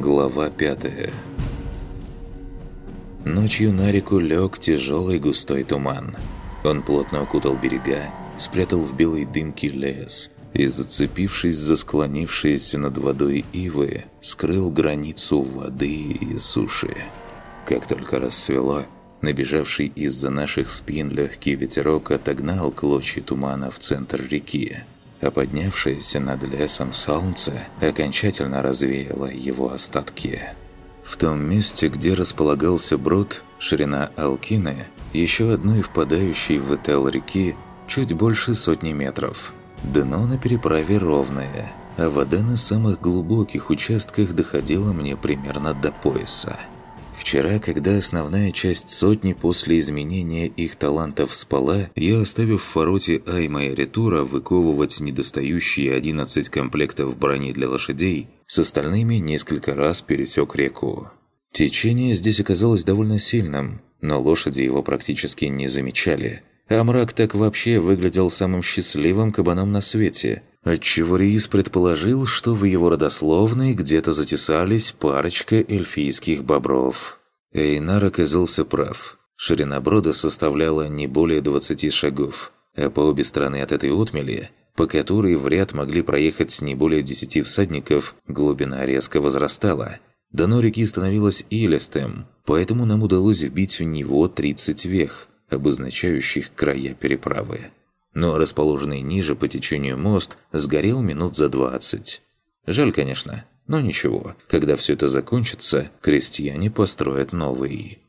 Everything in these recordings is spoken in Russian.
Глава 5 Ночью на реку лег тяжелый густой туман. Он плотно окутал берега, спрятал в белой дымке лес и, зацепившись за склонившиеся над водой ивы, скрыл границу воды и суши. Как только рассвело, набежавший из-за наших спин легкий ветерок отогнал клочья тумана в центр реки, а поднявшееся над лесом солнце окончательно развеяло его остатки. В том месте, где располагался брод, ширина Алкины, еще одной впадающей в Этел реки, чуть больше сотни метров. Дно на переправе ровное, а вода на самых глубоких участках доходила мне примерно до пояса. Вчера, когда основная часть сотни после изменения их талантов спала, я, оставив в фороте Айма и Ритура выковывать недостающие 11 комплектов брони для лошадей, с остальными несколько раз пересек реку. Течение здесь оказалось довольно сильным, но лошади его практически не замечали, а мрак так вообще выглядел самым счастливым кабаном на свете, отчего Риис предположил, что в его родословной где-то затесались парочка эльфийских бобров. Эйнар оказался прав. Ширина брода составляла не более 20 шагов, а по обе стороны от этой отмели, по которой в ряд могли проехать не более 10 всадников, глубина резко возрастала. Дно реки становилось илистым, поэтому нам удалось вбить в него 30 вех, обозначающих края переправы но расположенный ниже по течению мост сгорел минут за 20. Жаль, конечно, но ничего, когда все это закончится, крестьяне построят новый.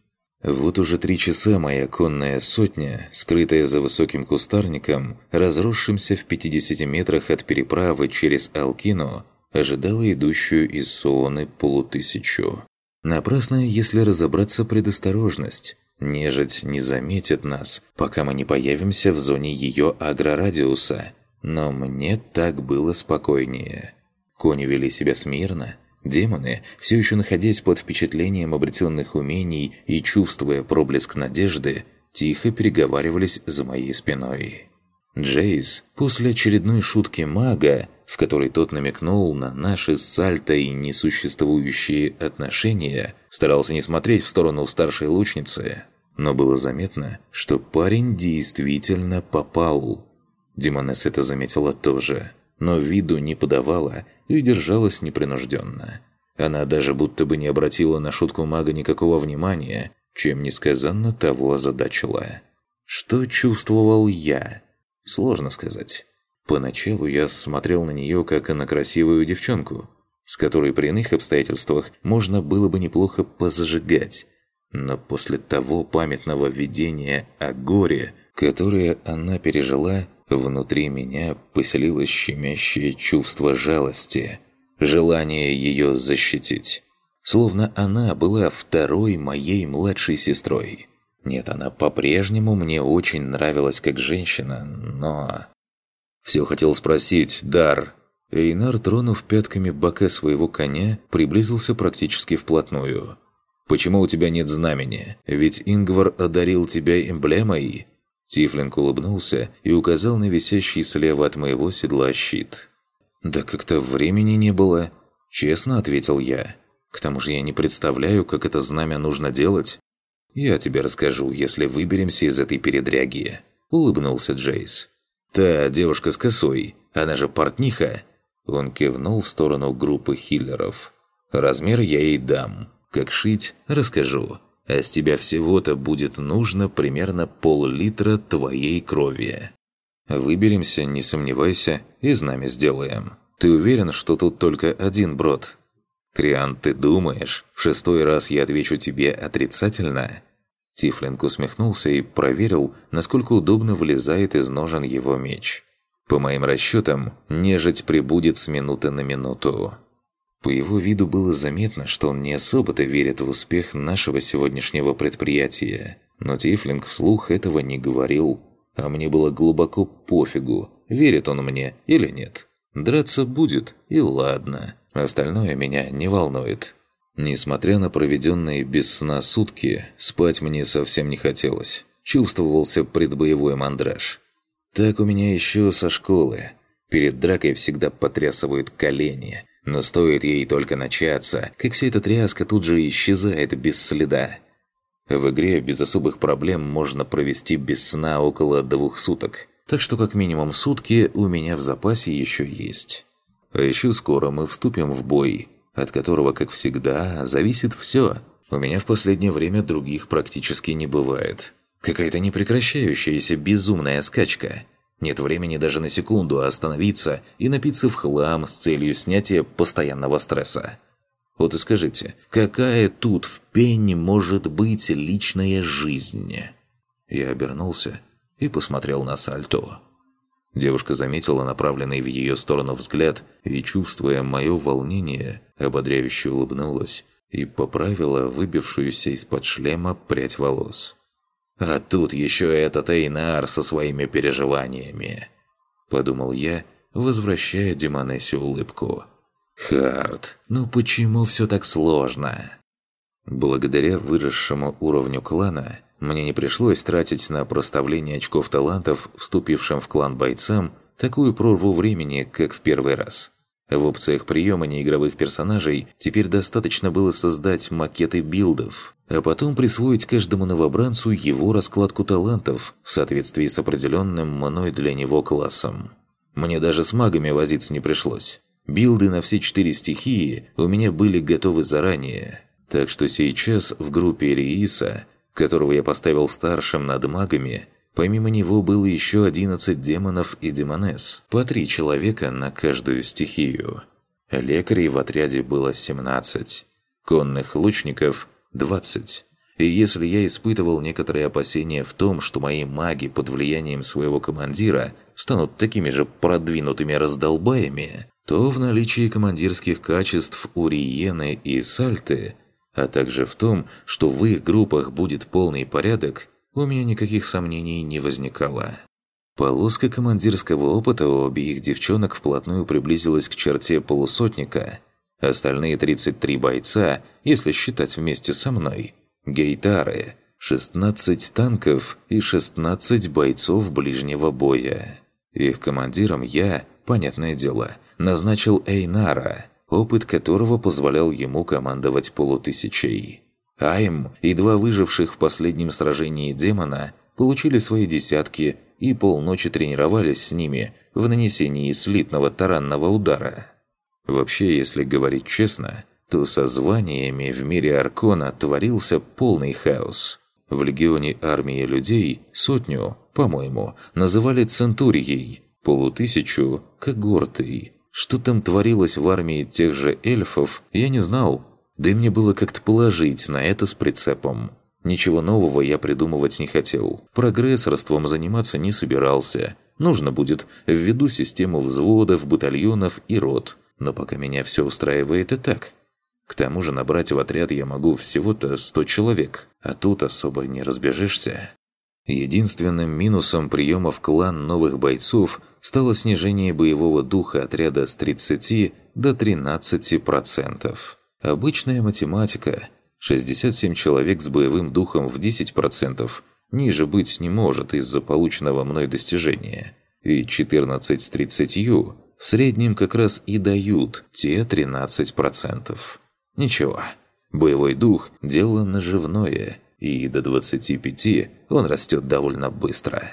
Вот уже три часа моя конная сотня, скрытая за высоким кустарником, разросшимся в 50 метрах от переправы через Алкину, ожидала идущую из Суоны полутысячу. Напрасная, если разобраться, предосторожность. Нежить не заметит нас, пока мы не появимся в зоне ее агрорадиуса. Но мне так было спокойнее. Кони вели себя смирно. Демоны, все еще находясь под впечатлением обретенных умений и чувствуя проблеск надежды, тихо переговаривались за моей спиной. Джейс, после очередной шутки мага, в которой тот намекнул на наши с Сальтой несуществующие отношения, старался не смотреть в сторону старшей лучницы, но было заметно, что парень действительно попал. Димонес это заметила тоже, но виду не подавала и держалась непринужденно. Она даже будто бы не обратила на шутку мага никакого внимания, чем несказанно того озадачила. Что чувствовал я? Сложно сказать. Поначалу я смотрел на нее как на красивую девчонку, с которой при иных обстоятельствах можно было бы неплохо позажигать, но после того памятного видения о горе, которое она пережила, внутри меня поселилось щемящее чувство жалости, желание ее защитить. Словно она была второй моей младшей сестрой. Нет, она по-прежнему мне очень нравилась как женщина, но... Все хотел спросить, Дар. Эйнар, тронув пятками бока своего коня, приблизился практически вплотную – Почему у тебя нет знамени? Ведь Ингвар одарил тебя эмблемой?» Тифлинг улыбнулся и указал на висящий слева от моего седла щит. «Да как-то времени не было», – честно ответил я. «К тому же я не представляю, как это знамя нужно делать». «Я тебе расскажу, если выберемся из этой передряги», – улыбнулся Джейс. «Та девушка с косой, она же портниха». Он кивнул в сторону группы хиллеров. «Размер я ей дам. Как шить, расскажу. А с тебя всего-то будет нужно примерно пол-литра твоей крови. Выберемся, не сомневайся, и знамя сделаем. Ты уверен, что тут только один брод? Криан, ты думаешь, в шестой раз я отвечу тебе отрицательно?» Тифлинг усмехнулся и проверил, насколько удобно вылезает из ножен его меч. «По моим расчетам, нежить прибудет с минуты на минуту». По его виду было заметно, что он не особо-то верит в успех нашего сегодняшнего предприятия. Но Тифлинг вслух этого не говорил. А мне было глубоко пофигу, верит он мне или нет. Драться будет, и ладно. Остальное меня не волнует. Несмотря на проведенные без сна сутки, спать мне совсем не хотелось. Чувствовался предбоевой мандраж. Так у меня еще со школы. Перед дракой всегда потрясывают колени – Но стоит ей только начаться, как вся эта тряска тут же исчезает без следа. В игре без особых проблем можно провести без сна около двух суток, так что как минимум сутки у меня в запасе еще есть. А еще скоро мы вступим в бой, от которого, как всегда, зависит все. У меня в последнее время других практически не бывает. Какая-то непрекращающаяся безумная скачка. Нет времени даже на секунду остановиться и напиться в хлам с целью снятия постоянного стресса. Вот и скажите, какая тут в пене может быть личная жизнь? Я обернулся и посмотрел на Сальто. Девушка заметила направленный в ее сторону взгляд и, чувствуя мое волнение, ободряюще улыбнулась и поправила выбившуюся из-под шлема прядь волос. «А тут еще этот Эйнар со своими переживаниями», – подумал я, возвращая Демонессе улыбку. «Хард, ну почему все так сложно?» Благодаря выросшему уровню клана, мне не пришлось тратить на проставление очков талантов, вступившим в клан бойцам, такую прорву времени, как в первый раз. В опциях приема неигровых персонажей теперь достаточно было создать макеты билдов, а потом присвоить каждому новобранцу его раскладку талантов в соответствии с определенным мной для него классом. Мне даже с магами возиться не пришлось. Билды на все четыре стихии у меня были готовы заранее, так что сейчас в группе Рииса которого я поставил старшим над магами, помимо него было еще 11 демонов и демонесс, по три человека на каждую стихию. Лекарей в отряде было 17, конных лучников – 20. И если я испытывал некоторые опасения в том, что мои маги под влиянием своего командира станут такими же продвинутыми раздолбаями, то в наличии командирских качеств у Риены и Сальты – а также в том, что в их группах будет полный порядок, у меня никаких сомнений не возникало. Полоска командирского опыта у обеих девчонок вплотную приблизилась к черте полусотника. Остальные 33 бойца, если считать вместе со мной, гейтары, 16 танков и 16 бойцов ближнего боя. Их командиром я, понятное дело, назначил Эйнара – опыт которого позволял ему командовать полутысячей. Айм и два выживших в последнем сражении демона получили свои десятки и полночи тренировались с ними в нанесении слитного таранного удара. Вообще, если говорить честно, то со званиями в мире Аркона творился полный хаос. В легионе армии людей сотню, по-моему, называли центурией, полутысячу – когортой, что там творилось в армии тех же эльфов, я не знал. Да и мне было как-то положить на это с прицепом. Ничего нового я придумывать не хотел. Прогрессорством заниматься не собирался. Нужно будет введу систему взводов, батальонов и рот. Но пока меня все устраивает и так. К тому же набрать в отряд я могу всего-то 100 человек, а тут особо не разбежишься. Единственным минусом приема в клан новых бойцов стало снижение боевого духа отряда с 30 до 13%. Обычная математика. 67 человек с боевым духом в 10% ниже быть не может из-за полученного мной достижения. И 14 с 30 в среднем как раз и дают те 13%. Ничего, боевой дух – дело наживное – и до 25 он растет довольно быстро.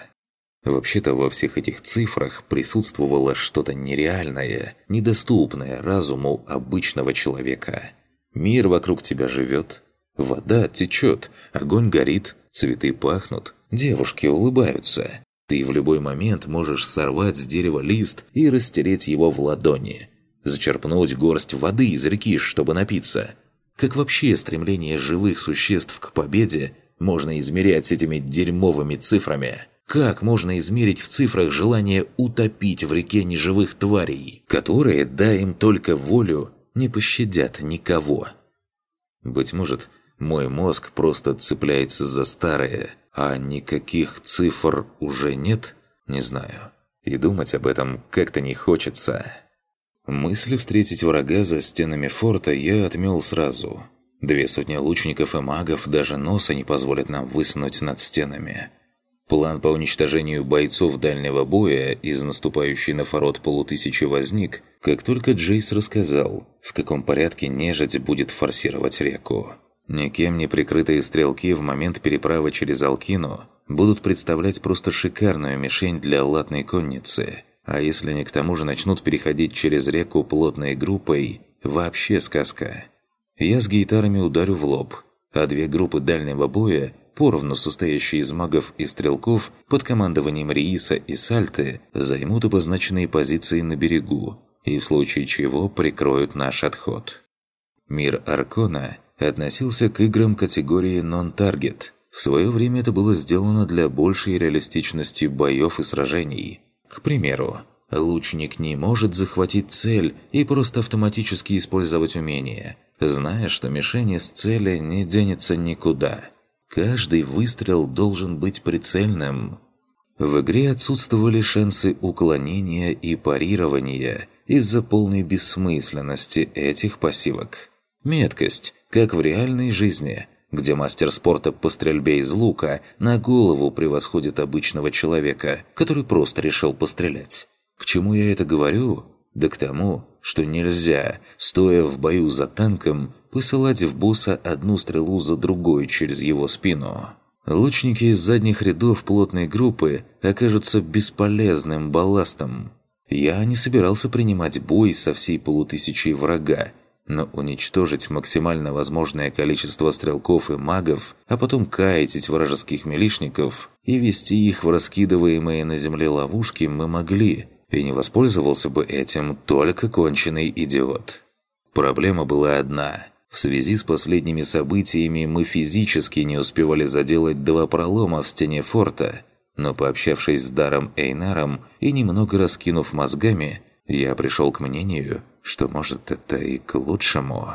Вообще-то во всех этих цифрах присутствовало что-то нереальное, недоступное разуму обычного человека. Мир вокруг тебя живет, вода течет, огонь горит, цветы пахнут, девушки улыбаются. Ты в любой момент можешь сорвать с дерева лист и растереть его в ладони, зачерпнуть горсть воды из реки, чтобы напиться – как вообще стремление живых существ к победе можно измерять этими дерьмовыми цифрами? Как можно измерить в цифрах желание утопить в реке неживых тварей, которые, дай им только волю, не пощадят никого? Быть может, мой мозг просто цепляется за старое, а никаких цифр уже нет? Не знаю. И думать об этом как-то не хочется. Мысли встретить врага за стенами форта я отмел сразу. Две сотни лучников и магов даже носа не позволят нам высунуть над стенами. План по уничтожению бойцов дальнего боя из наступающей на форот полутысячи возник, как только Джейс рассказал, в каком порядке нежить будет форсировать реку. Никем не прикрытые стрелки в момент переправы через Алкину будут представлять просто шикарную мишень для латной конницы. А если они к тому же начнут переходить через реку плотной группой, вообще сказка. Я с гитарами ударю в лоб, а две группы дальнего боя поровну состоящие из магов и стрелков под командованием Рииса и Сальты, займут обозначенные позиции на берегу и в случае чего прикроют наш отход. Мир Аркона относился к играм категории «нон-таргет». В свое время это было сделано для большей реалистичности боев и сражений. К примеру, лучник не может захватить цель и просто автоматически использовать умение, зная, что мишени с цели не денется никуда – Каждый выстрел должен быть прицельным. В игре отсутствовали шансы уклонения и парирования из-за полной бессмысленности этих пассивок. Меткость, как в реальной жизни, где мастер спорта по стрельбе из лука на голову превосходит обычного человека, который просто решил пострелять. К чему я это говорю? Да к тому, что нельзя, стоя в бою за танком, посылать в босса одну стрелу за другой через его спину. Лучники из задних рядов плотной группы окажутся бесполезным балластом. Я не собирался принимать бой со всей полутысячей врага, но уничтожить максимально возможное количество стрелков и магов, а потом каятить вражеских милишников и вести их в раскидываемые на земле ловушки мы могли – и не воспользовался бы этим только конченый идиот. Проблема была одна. В связи с последними событиями мы физически не успевали заделать два пролома в стене форта, но пообщавшись с Даром Эйнаром и немного раскинув мозгами, я пришел к мнению, что может это и к лучшему.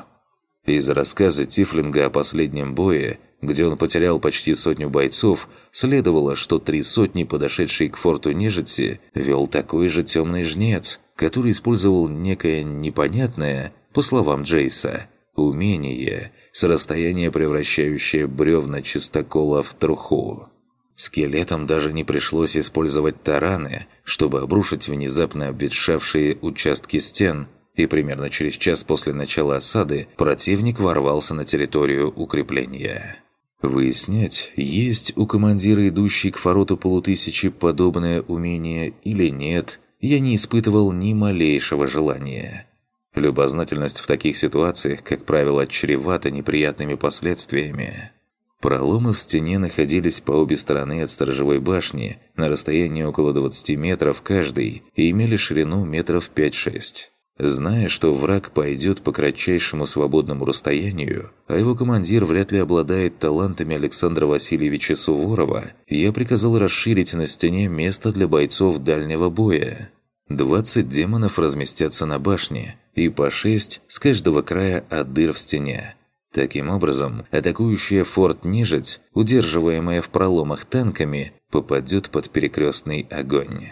Из рассказа Тифлинга о последнем бое где он потерял почти сотню бойцов, следовало, что три сотни, подошедшие к форту нежити, вел такой же темный жнец, который использовал некое непонятное, по словам Джейса, умение, с расстояния превращающее бревна чистокола в труху. Скелетам даже не пришлось использовать тараны, чтобы обрушить внезапно обветшавшие участки стен, и примерно через час после начала осады противник ворвался на территорию укрепления. Выяснять, есть у командира, идущей к фороту полутысячи, подобное умение или нет, я не испытывал ни малейшего желания. Любознательность в таких ситуациях, как правило, чревата неприятными последствиями. Проломы в стене находились по обе стороны от сторожевой башни на расстоянии около 20 метров каждый и имели ширину метров 5-6. Зная, что враг пойдет по кратчайшему свободному расстоянию, а его командир вряд ли обладает талантами Александра Васильевича Суворова, я приказал расширить на стене место для бойцов дальнего боя. 20 демонов разместятся на башне, и по 6 с каждого края от дыр в стене. Таким образом, атакующая форт Нежить, удерживаемая в проломах танками, попадет под перекрестный огонь.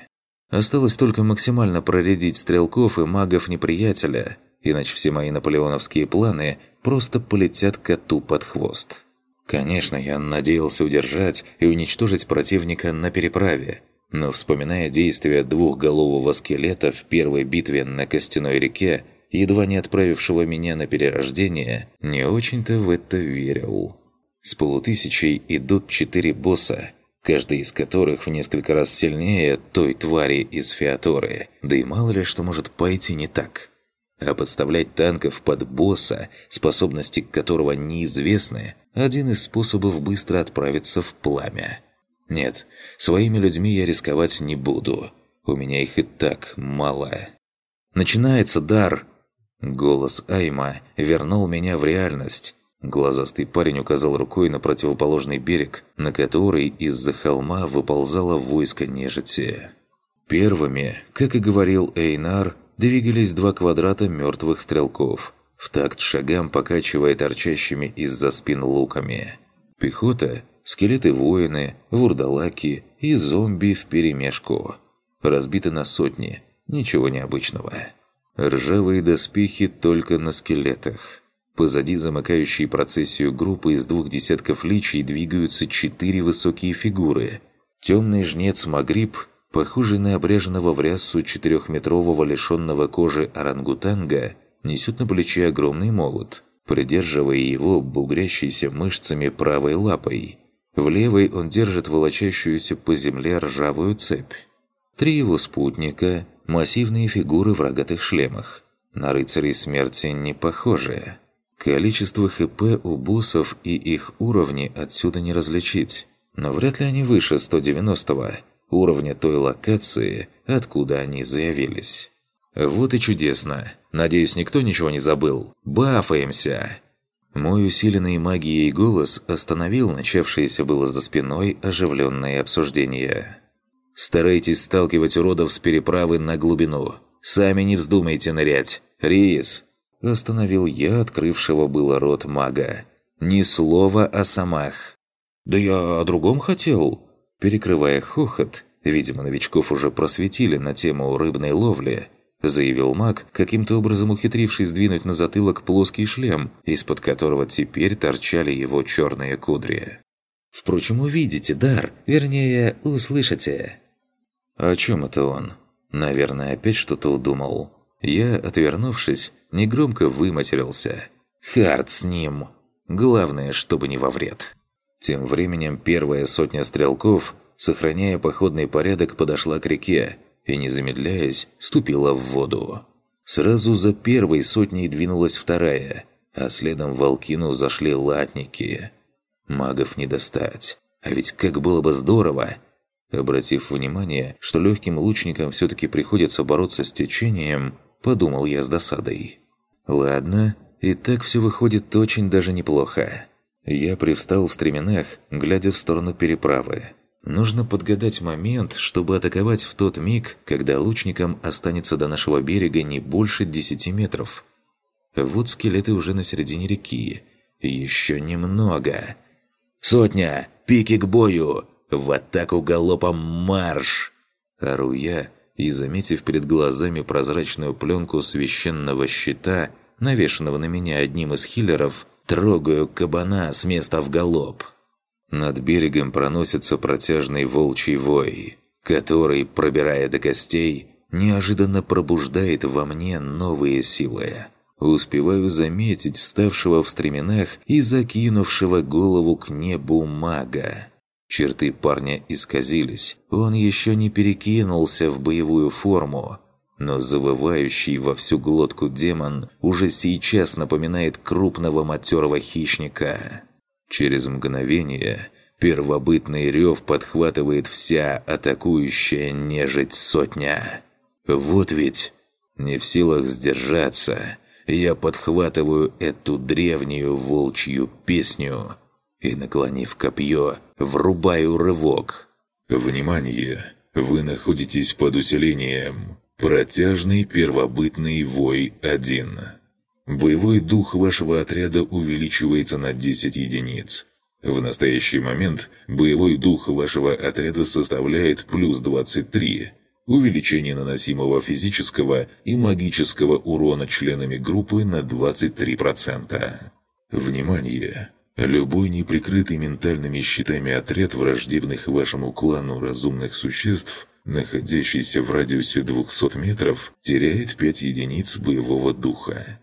Осталось только максимально проредить стрелков и магов неприятеля, иначе все мои наполеоновские планы просто полетят коту под хвост. Конечно, я надеялся удержать и уничтожить противника на переправе, но вспоминая действия двухголового скелета в первой битве на Костяной реке, едва не отправившего меня на перерождение, не очень-то в это верил. С полутысячей идут четыре босса – каждый из которых в несколько раз сильнее той твари из Феаторы, да и мало ли что может пойти не так. А подставлять танков под босса, способности которого неизвестны, один из способов быстро отправиться в пламя. Нет, своими людьми я рисковать не буду. У меня их и так мало. «Начинается дар!» Голос Айма вернул меня в реальность, Глазастый парень указал рукой на противоположный берег, на который из-за холма выползало войско нежити. Первыми, как и говорил Эйнар, двигались два квадрата мертвых стрелков, в такт шагам покачивая торчащими из-за спин луками. Пехота, скелеты-воины, вурдалаки и зомби вперемешку. Разбиты на сотни, ничего необычного. Ржавые доспехи только на скелетах – Позади замыкающей процессию группы из двух десятков личий двигаются четыре высокие фигуры. Темный жнец Магриб, похожий на обреженного в рясу четырехметрового лишенного кожи орангутанга, несет на плече огромный молот, придерживая его бугрящейся мышцами правой лапой. В левой он держит волочащуюся по земле ржавую цепь. Три его спутника – массивные фигуры в рогатых шлемах. На рыцарей смерти не похожие. Количество ХП у боссов и их уровни отсюда не различить, но вряд ли они выше 190-го, уровня той локации, откуда они заявились. Вот и чудесно. Надеюсь, никто ничего не забыл. Бафаемся! Мой усиленный магией голос остановил начавшееся было за спиной оживленное обсуждение. «Старайтесь сталкивать уродов с переправы на глубину. Сами не вздумайте нырять. Рис, Остановил я открывшего было рот мага. «Ни слова о самах!» «Да я о другом хотел!» Перекрывая хохот, видимо, новичков уже просветили на тему рыбной ловли, заявил маг, каким-то образом ухитрившись сдвинуть на затылок плоский шлем, из-под которого теперь торчали его черные кудри. «Впрочем, увидите, дар, вернее, услышите». «О чем это он?» «Наверное, опять что-то удумал». Я, отвернувшись, негромко выматерился. «Хард с ним!» Главное, чтобы не во вред. Тем временем первая сотня стрелков, сохраняя походный порядок, подошла к реке и, не замедляясь, ступила в воду. Сразу за первой сотней двинулась вторая, а следом в Алкину зашли латники. Магов не достать. А ведь как было бы здорово, Обратив внимание, что легким лучникам все-таки приходится бороться с течением, подумал я с досадой. Ладно, и так все выходит очень даже неплохо. Я привстал в стременах, глядя в сторону переправы. Нужно подгадать момент, чтобы атаковать в тот миг, когда лучникам останется до нашего берега не больше 10 метров. Вот скелеты уже на середине реки. Еще немного. «Сотня! Пики к бою! В атаку галопом марш!» Ору я, и, заметив перед глазами прозрачную пленку священного щита, навешанного на меня одним из хиллеров, трогаю кабана с места в галоп. Над берегом проносится протяжный волчий вой, который, пробирая до костей, неожиданно пробуждает во мне новые силы. Успеваю заметить вставшего в стременах и закинувшего голову к небу мага. Черты парня исказились, он еще не перекинулся в боевую форму, но завывающий во всю глотку демон уже сейчас напоминает крупного матерого хищника. Через мгновение первобытный рев подхватывает вся атакующая нежить сотня. Вот ведь, не в силах сдержаться, я подхватываю эту древнюю волчью песню – и, наклонив копье, врубаю рывок. Внимание! Вы находитесь под усилением. Протяжный первобытный вой 1. Боевой дух вашего отряда увеличивается на 10 единиц. В настоящий момент боевой дух вашего отряда составляет плюс 23. Увеличение наносимого физического и магического урона членами группы на 23%. Внимание! Любой неприкрытый ментальными щитами отряд враждебных вашему клану разумных существ, находящийся в радиусе 200 метров, теряет 5 единиц боевого духа.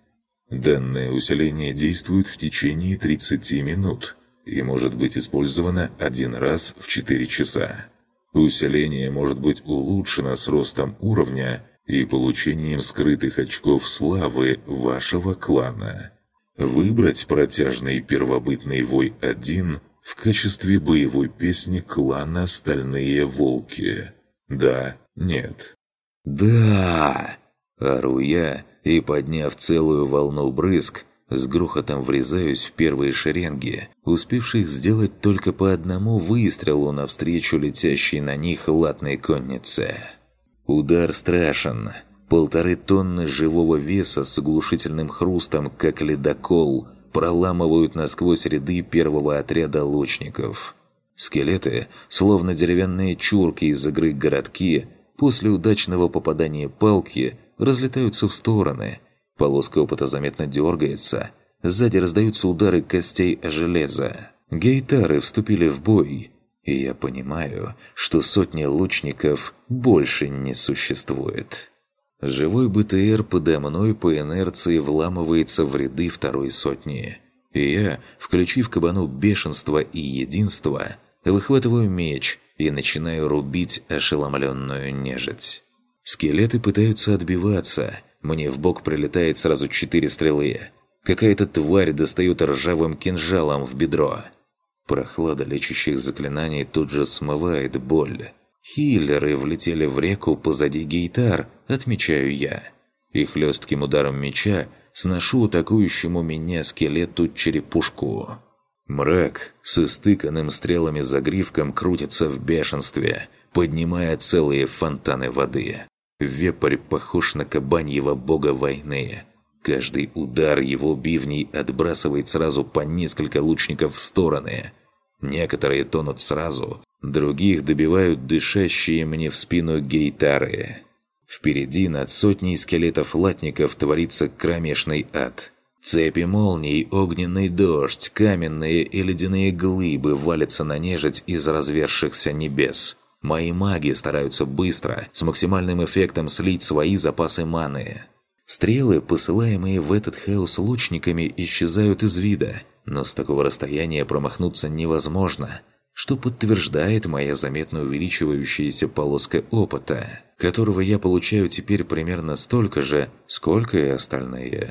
Данное усиление действует в течение 30 минут и может быть использовано один раз в 4 часа. Усиление может быть улучшено с ростом уровня и получением скрытых очков славы вашего клана. Выбрать протяжный первобытный вой 1 в качестве боевой песни клана «Стальные волки». Да, нет. «Да!» – ору я, и, подняв целую волну брызг, с грохотом врезаюсь в первые шеренги, успевших сделать только по одному выстрелу навстречу летящей на них латной коннице. Удар страшен – Полторы тонны живого веса с оглушительным хрустом, как ледокол, проламывают насквозь ряды первого отряда лучников. Скелеты, словно деревянные чурки из игры «Городки», после удачного попадания палки разлетаются в стороны. Полоска опыта заметно дергается. Сзади раздаются удары костей о железо. Гейтары вступили в бой. И я понимаю, что сотни лучников больше не существует. Живой БТР подо мной по инерции вламывается в ряды второй сотни. И я, включив кабану бешенства и единства, выхватываю меч и начинаю рубить ошеломленную нежить. Скелеты пытаются отбиваться, мне в бок прилетает сразу четыре стрелы. Какая-то тварь достает ржавым кинжалом в бедро. Прохлада лечащих заклинаний тут же смывает боль. Хиллеры влетели в реку позади гейтар, отмечаю я. И хлестким ударом меча сношу атакующему меня скелету черепушку. Мрак с истыканным стрелами загривком крутится в бешенстве, поднимая целые фонтаны воды. Вепрь похож на кабаньего бога войны. Каждый удар его бивней отбрасывает сразу по несколько лучников в стороны. Некоторые тонут сразу, других добивают дышащие мне в спину гейтары. Впереди над сотней скелетов латников творится кромешный ад. Цепи молний, огненный дождь, каменные и ледяные глыбы валятся на нежить из развершихся небес. Мои маги стараются быстро, с максимальным эффектом слить свои запасы маны. Стрелы, посылаемые в этот хаос лучниками, исчезают из вида, но с такого расстояния промахнуться невозможно, что подтверждает моя заметно увеличивающаяся полоска опыта, которого я получаю теперь примерно столько же, сколько и остальные.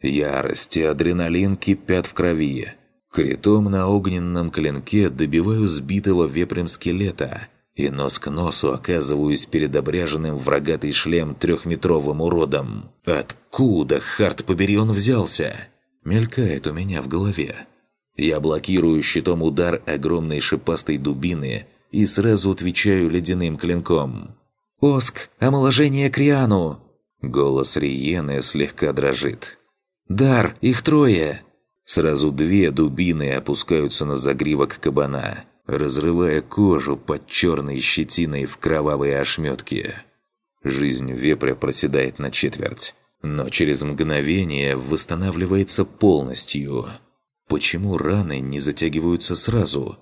Ярость и адреналин кипят в крови. Критом на огненном клинке добиваю сбитого вепрем скелета – и нос к носу оказываюсь перед обряженным в рогатый шлем трехметровым уродом. Откуда, харт побери, он взялся? Мелькает у меня в голове. Я блокирую щитом удар огромной шипастой дубины и сразу отвечаю ледяным клинком. «Оск! Омоложение Криану!» Голос Риены слегка дрожит. «Дар! Их трое!» Сразу две дубины опускаются на загривок кабана разрывая кожу под черной щетиной в кровавые ошметки. Жизнь вепря проседает на четверть, но через мгновение восстанавливается полностью. Почему раны не затягиваются сразу?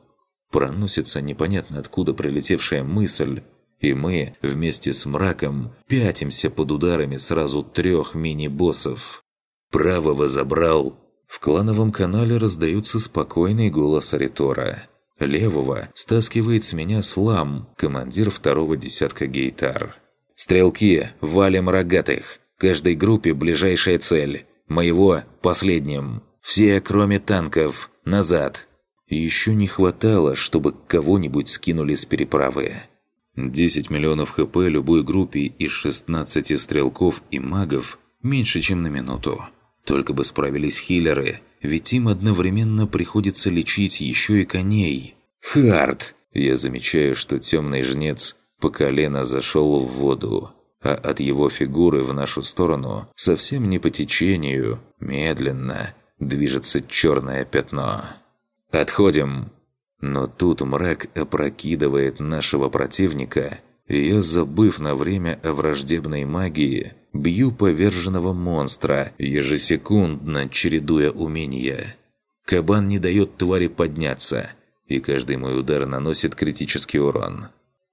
Проносится непонятно откуда прилетевшая мысль, и мы вместе с мраком пятимся под ударами сразу трех мини-боссов. Правого забрал. В клановом канале раздаются спокойный голос Аритора – Левого стаскивает с меня слам, командир второго десятка гейтар. «Стрелки, валим рогатых. Каждой группе ближайшая цель. Моего – последним. Все, кроме танков. Назад». Еще не хватало, чтобы кого-нибудь скинули с переправы. 10 миллионов хп любой группе из 16 стрелков и магов меньше, чем на минуту. Только бы справились хиллеры, ведь им одновременно приходится лечить еще и коней. Хард! Я замечаю, что темный жнец по колено зашел в воду, а от его фигуры в нашу сторону, совсем не по течению, медленно, движется черное пятно. «Отходим!» Но тут мрак опрокидывает нашего противника, и я, забыв на время о враждебной магии, бью поверженного монстра, ежесекундно чередуя умения. Кабан не дает твари подняться, и каждый мой удар наносит критический урон.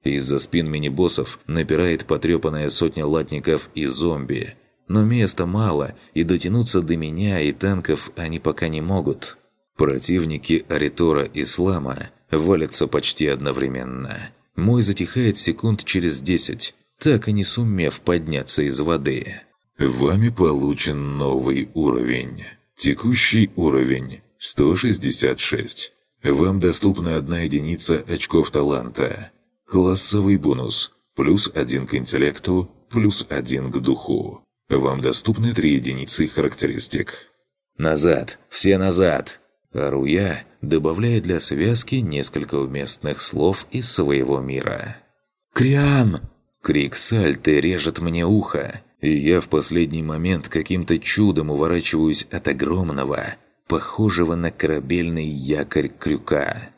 Из-за спин мини-боссов напирает потрепанная сотня латников и зомби. Но места мало, и дотянуться до меня и танков они пока не могут. Противники Аритора Ислама валятся почти одновременно. Мой затихает секунд через десять, так и не сумев подняться из воды. Вами получен новый уровень. Текущий уровень 166. Вам доступна одна единица очков таланта. Классовый бонус. Плюс один к интеллекту, плюс один к духу. Вам доступны три единицы характеристик. «Назад! Все назад!» Ору я, добавляя для связки несколько уместных слов из своего мира. «Криан!» Крик сальты режет мне ухо, и я в последний момент каким-то чудом уворачиваюсь от огромного, похожего на корабельный якорь крюка.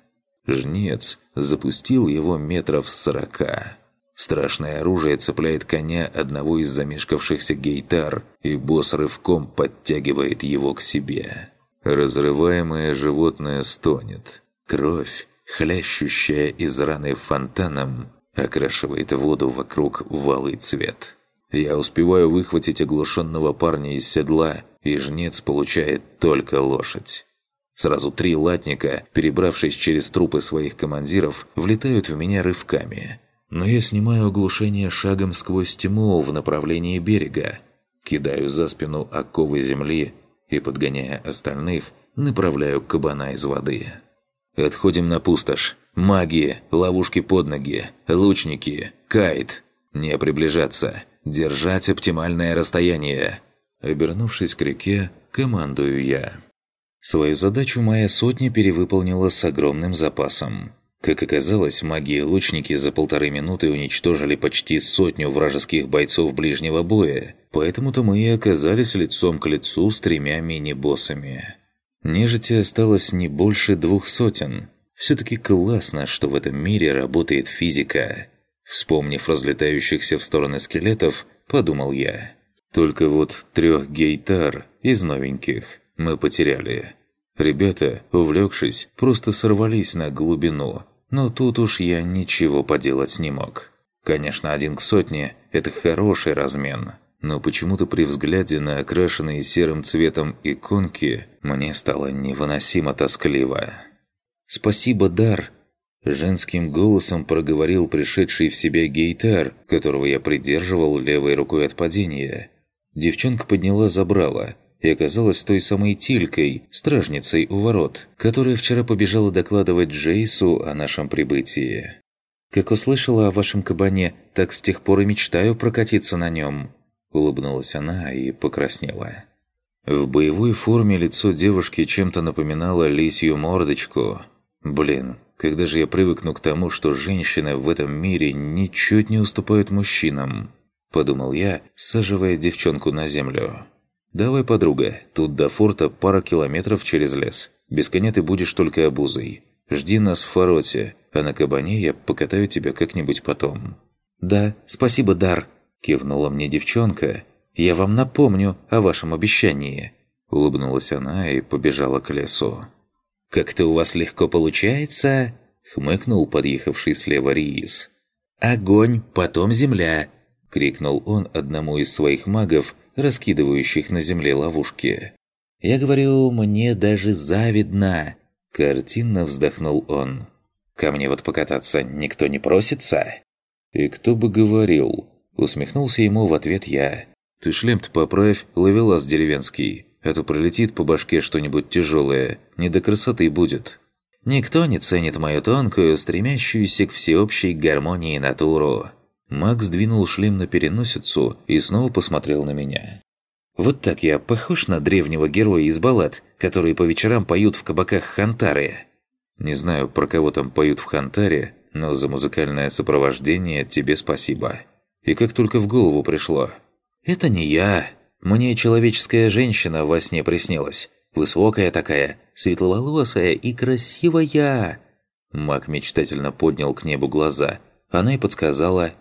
Жнец запустил его метров сорока. Страшное оружие цепляет коня одного из замешкавшихся гейтар, и босс рывком подтягивает его к себе. Разрываемое животное стонет. Кровь хлящущая из раны фонтаном, окрашивает воду вокруг в алый цвет. Я успеваю выхватить оглушенного парня из седла, и жнец получает только лошадь. Сразу три латника, перебравшись через трупы своих командиров, влетают в меня рывками. Но я снимаю оглушение шагом сквозь тьму в направлении берега, кидаю за спину оковы земли и, подгоняя остальных, направляю кабана из воды. Отходим на пустошь. Маги, ловушки под ноги, лучники, кайт. Не приближаться. Держать оптимальное расстояние. Обернувшись к реке, командую я. Свою задачу моя сотня перевыполнила с огромным запасом. Как оказалось, маги и лучники за полторы минуты уничтожили почти сотню вражеских бойцов ближнего боя, поэтому-то мы и оказались лицом к лицу с тремя мини-боссами. Нежити осталось не больше двух сотен. Все-таки классно, что в этом мире работает физика. Вспомнив разлетающихся в стороны скелетов, подумал я. Только вот трех гейтар из новеньких мы потеряли. Ребята, увлекшись, просто сорвались на глубину, но тут уж я ничего поделать не мог. Конечно, один к сотне – это хороший размен, но почему-то при взгляде на окрашенные серым цветом иконки мне стало невыносимо тоскливо. «Спасибо, Дар!» Женским голосом проговорил пришедший в себя гейтар, которого я придерживал левой рукой от падения. Девчонка подняла забрала – и оказалась той самой Тилькой, стражницей у ворот, которая вчера побежала докладывать Джейсу о нашем прибытии. «Как услышала о вашем кабане, так с тех пор и мечтаю прокатиться на нем», – улыбнулась она и покраснела. В боевой форме лицо девушки чем-то напоминало лисью мордочку. Блин, когда же я привыкну к тому, что женщины в этом мире ничуть не уступают мужчинам? Подумал я, саживая девчонку на землю. «Давай, подруга, тут до форта пара километров через лес. Без коня ты будешь только обузой. Жди нас в фороте, а на кабане я покатаю тебя как-нибудь потом». «Да, спасибо, Дар», – кивнула мне девчонка. «Я вам напомню о вашем обещании». Улыбнулась она и побежала к лесу. «Как-то у вас легко получается?» – хмыкнул подъехавший слева Риис. «Огонь, потом земля!» – крикнул он одному из своих магов, раскидывающих на земле ловушки. «Я говорю, мне даже завидно!» Картинно вздохнул он. «Ко мне вот покататься никто не просится?» «И кто бы говорил?» Усмехнулся ему в ответ я. «Ты шлем-то поправь, ловелас деревенский, а то пролетит по башке что-нибудь тяжелое, не до красоты будет». «Никто не ценит мою тонкую, стремящуюся к всеобщей гармонии натуру», Макс двинул шлем на переносицу и снова посмотрел на меня. «Вот так я похож на древнего героя из баллад, которые по вечерам поют в кабаках Хантары?» «Не знаю, про кого там поют в Хантаре, но за музыкальное сопровождение тебе спасибо. И как только в голову пришло...» «Это не я. Мне человеческая женщина во сне приснилась. Высокая такая, светловолосая и красивая!» Мак мечтательно поднял к небу глаза. Она и подсказала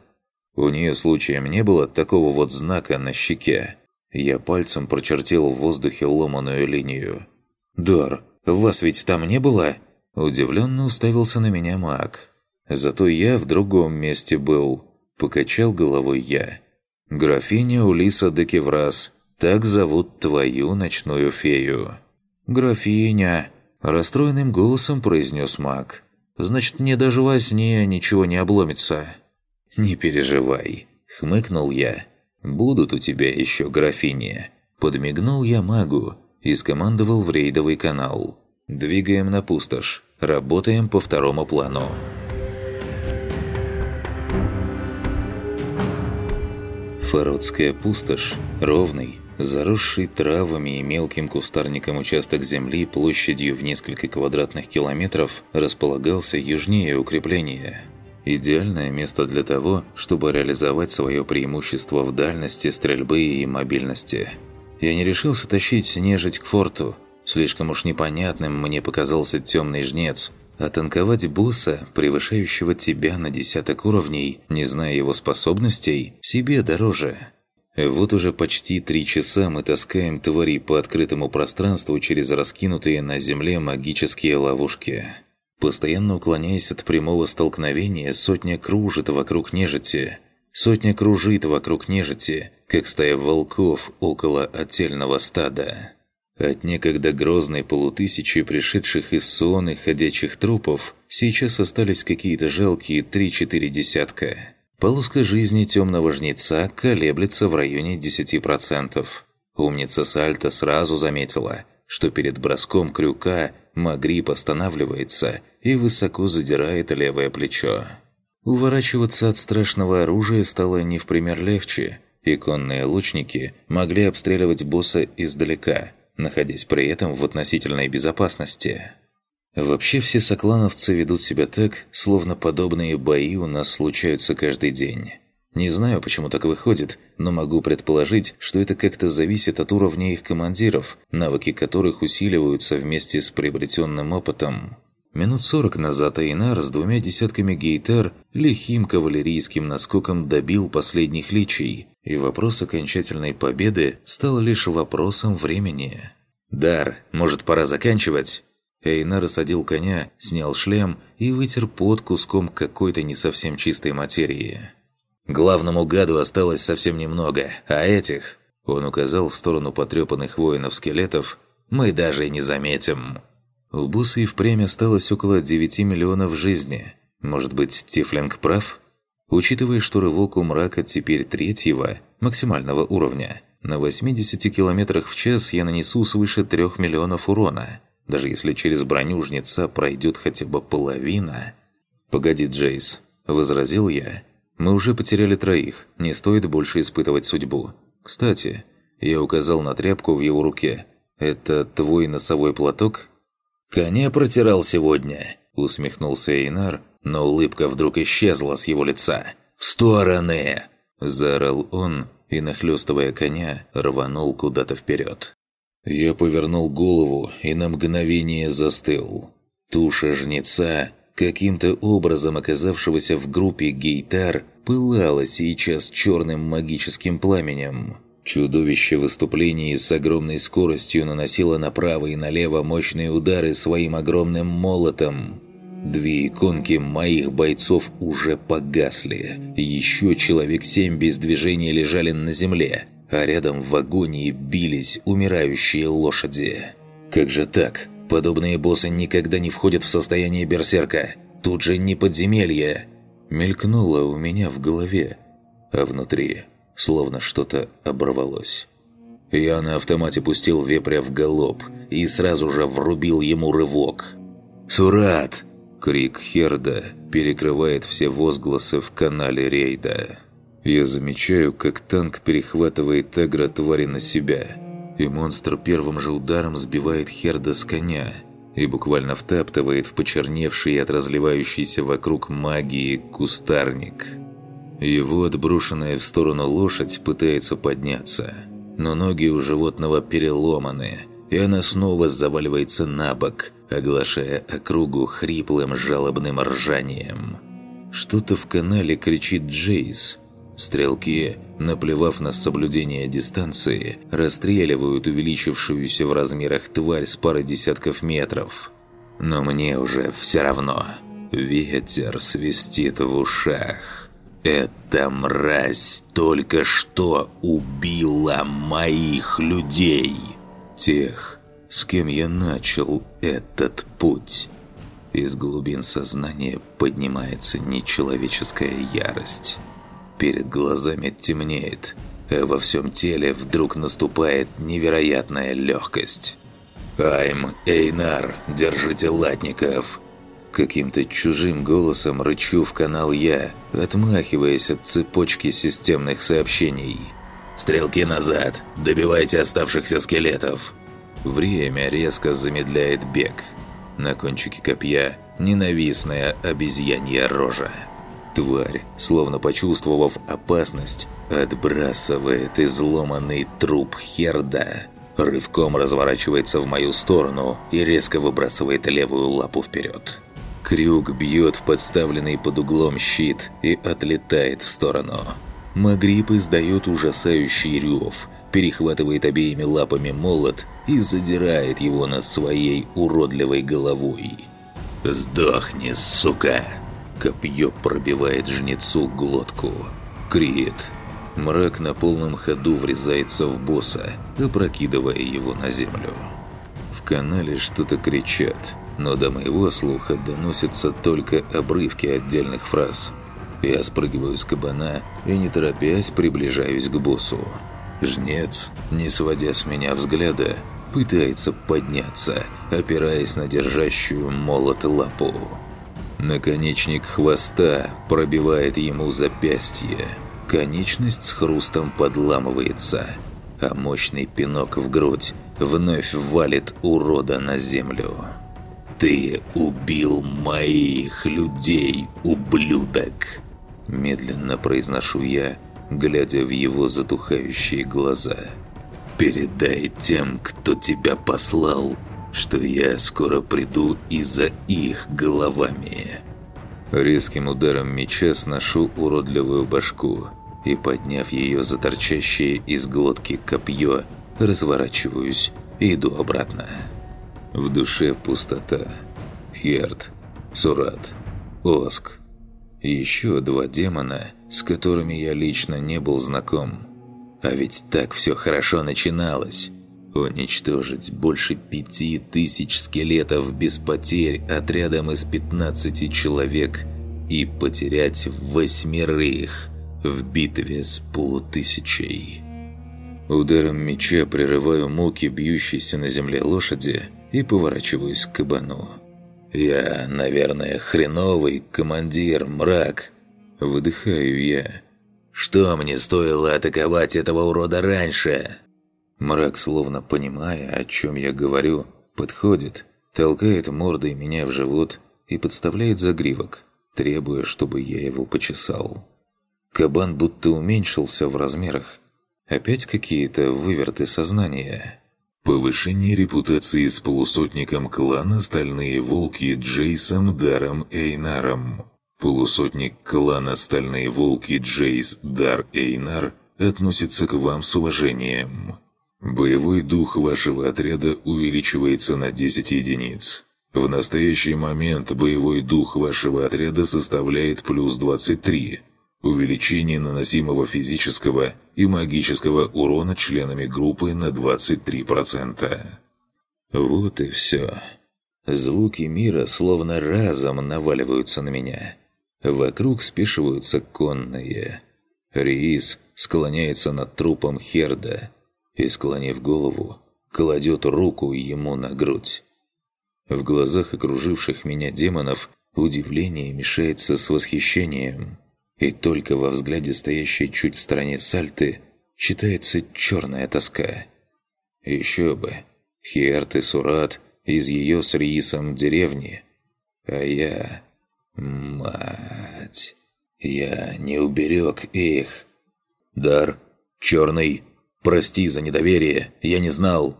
у нее случаем не было такого вот знака на щеке. Я пальцем прочертил в воздухе ломаную линию. «Дар, вас ведь там не было?» Удивленно уставился на меня маг. «Зато я в другом месте был», – покачал головой я. «Графиня Улиса де Кеврас, так зовут твою ночную фею». «Графиня», – расстроенным голосом произнес маг. «Значит, мне даже во сне ничего не обломится». «Не переживай», — хмыкнул я. «Будут у тебя еще графини». Подмигнул я магу и скомандовал в рейдовый канал. «Двигаем на пустошь. Работаем по второму плану». Фородская пустошь, ровный, заросший травами и мелким кустарником участок земли площадью в несколько квадратных километров располагался южнее укрепления – Идеальное место для того, чтобы реализовать свое преимущество в дальности стрельбы и мобильности. Я не решился тащить нежить к форту. Слишком уж непонятным мне показался темный жнец. А танковать босса, превышающего тебя на десяток уровней, не зная его способностей, себе дороже. Вот уже почти три часа мы таскаем твари по открытому пространству через раскинутые на земле магические ловушки. Постоянно уклоняясь от прямого столкновения, сотня кружит вокруг нежити. Сотня кружит вокруг нежити, как стая волков около отельного стада. От некогда грозной полутысячи пришедших из сон ходячих трупов сейчас остались какие-то жалкие три-четыре десятка. Полоска жизни темного жнеца колеблется в районе 10%. Умница Сальта сразу заметила, что перед броском крюка Магрип останавливается и высоко задирает левое плечо. Уворачиваться от страшного оружия стало не в пример легче, и конные лучники могли обстреливать босса издалека, находясь при этом в относительной безопасности. Вообще все соклановцы ведут себя так, словно подобные бои у нас случаются каждый день. Не знаю, почему так выходит, но могу предположить, что это как-то зависит от уровня их командиров, навыки которых усиливаются вместе с приобретенным опытом. Минут сорок назад Айнар с двумя десятками гейтар лихим кавалерийским наскоком добил последних личий, и вопрос окончательной победы стал лишь вопросом времени. «Дар, может, пора заканчивать?» Эйнар осадил коня, снял шлем и вытер под куском какой-то не совсем чистой материи. «Главному гаду осталось совсем немного, а этих...» Он указал в сторону потрепанных воинов-скелетов. «Мы даже и не заметим». У Бусы и впрямь осталось около 9 миллионов жизни. Может быть, Тифлинг прав? Учитывая, что рывок у мрака теперь третьего, максимального уровня, на 80 километрах в час я нанесу свыше 3 миллионов урона – даже если через броню жнеца пройдет хотя бы половина... «Погоди, Джейс», – возразил я. «Мы уже потеряли троих, не стоит больше испытывать судьбу. Кстати, я указал на тряпку в его руке. Это твой носовой платок?» «Коня протирал сегодня», – усмехнулся Эйнар, но улыбка вдруг исчезла с его лица. «В стороны!» – заорал он и, нахлёстывая коня, рванул куда-то вперед. Я повернул голову и на мгновение застыл. Туша жнеца, каким-то образом оказавшегося в группе гейтар, пылала сейчас черным магическим пламенем. Чудовище выступлений с огромной скоростью наносило направо и налево мощные удары своим огромным молотом. Две иконки моих бойцов уже погасли. Еще человек семь без движения лежали на земле – а рядом в вагоне бились умирающие лошади. Как же так? Подобные боссы никогда не входят в состояние берсерка. Тут же не подземелье. Мелькнуло у меня в голове, а внутри словно что-то оборвалось. Я на автомате пустил вепря в галоп и сразу же врубил ему рывок. «Сурат!» – крик Херда перекрывает все возгласы в канале рейда. Я замечаю, как танк перехватывает агро на себя, и монстр первым же ударом сбивает Херда с коня и буквально втаптывает в почерневший от разливающейся вокруг магии кустарник. Его отброшенная в сторону лошадь пытается подняться, но ноги у животного переломаны, и она снова заваливается на бок, оглашая округу хриплым жалобным ржанием. Что-то в канале кричит Джейс – Стрелки, наплевав на соблюдение дистанции, расстреливают увеличившуюся в размерах тварь с пары десятков метров. Но мне уже все равно. Ветер свистит в ушах. Эта мразь только что убила моих людей. Тех, с кем я начал этот путь. Из глубин сознания поднимается нечеловеческая ярость. Перед глазами темнеет, а во всем теле вдруг наступает невероятная легкость. «Айм, Эйнар, держите латников!» Каким-то чужим голосом рычу в канал я, отмахиваясь от цепочки системных сообщений. «Стрелки назад! Добивайте оставшихся скелетов!» Время резко замедляет бег. На кончике копья ненавистная обезьянья рожа. Тварь, словно почувствовав опасность, отбрасывает изломанный труп Херда. Рывком разворачивается в мою сторону и резко выбрасывает левую лапу вперед. Крюк бьет в подставленный под углом щит и отлетает в сторону. Магрип издает ужасающий рев, перехватывает обеими лапами молот и задирает его над своей уродливой головой. «Сдохни, сука!» Копье пробивает жнецу глотку. Крит. Мрак на полном ходу врезается в босса, опрокидывая его на землю. В канале что-то кричат, но до моего слуха доносятся только обрывки отдельных фраз. Я спрыгиваю с кабана и, не торопясь, приближаюсь к боссу. Жнец, не сводя с меня взгляда, пытается подняться, опираясь на держащую молот лапу. Наконечник хвоста пробивает ему запястье. Конечность с хрустом подламывается, а мощный пинок в грудь вновь валит урода на землю. «Ты убил моих людей, ублюдок!» Медленно произношу я, глядя в его затухающие глаза. «Передай тем, кто тебя послал, что я скоро приду и за их головами». Резким ударом меча сношу уродливую башку и, подняв ее за торчащее из глотки копье, разворачиваюсь и иду обратно. В душе пустота. Херд, Сурат, Оск. Еще два демона, с которыми я лично не был знаком. А ведь так все хорошо начиналось. Уничтожить больше пяти тысяч скелетов без потерь отрядом из 15 человек и потерять восьмерых в битве с полутысячей. Ударом меча прерываю муки бьющейся на земле лошади и поворачиваюсь к кабану. «Я, наверное, хреновый командир, мрак!» Выдыхаю я. «Что мне стоило атаковать этого урода раньше?» Мрак, словно понимая, о чем я говорю, подходит, толкает мордой меня в живот и подставляет загривок, требуя, чтобы я его почесал. Кабан будто уменьшился в размерах. Опять какие-то выверты сознания. Повышение репутации с полусотником клана «Стальные волки» Джейсом Даром Эйнаром. Полусотник клана «Стальные волки» Джейс Дар Эйнар относится к вам с уважением. Боевой дух вашего отряда увеличивается на 10 единиц. В настоящий момент боевой дух вашего отряда составляет плюс 23. Увеличение наносимого физического и магического урона членами группы на 23%. Вот и все. Звуки мира словно разом наваливаются на меня. Вокруг спешиваются конные. Риис склоняется над трупом Херда и, склонив голову, кладет руку ему на грудь. В глазах окруживших меня демонов удивление мешается с восхищением. И только во взгляде стоящей чуть в стороне сальты читается черная тоска. Еще бы, Хиарт и Сурат из ее с Риисом деревни. А я... Мать... Я не уберег их. Дар, черный, прости за недоверие, я не знал.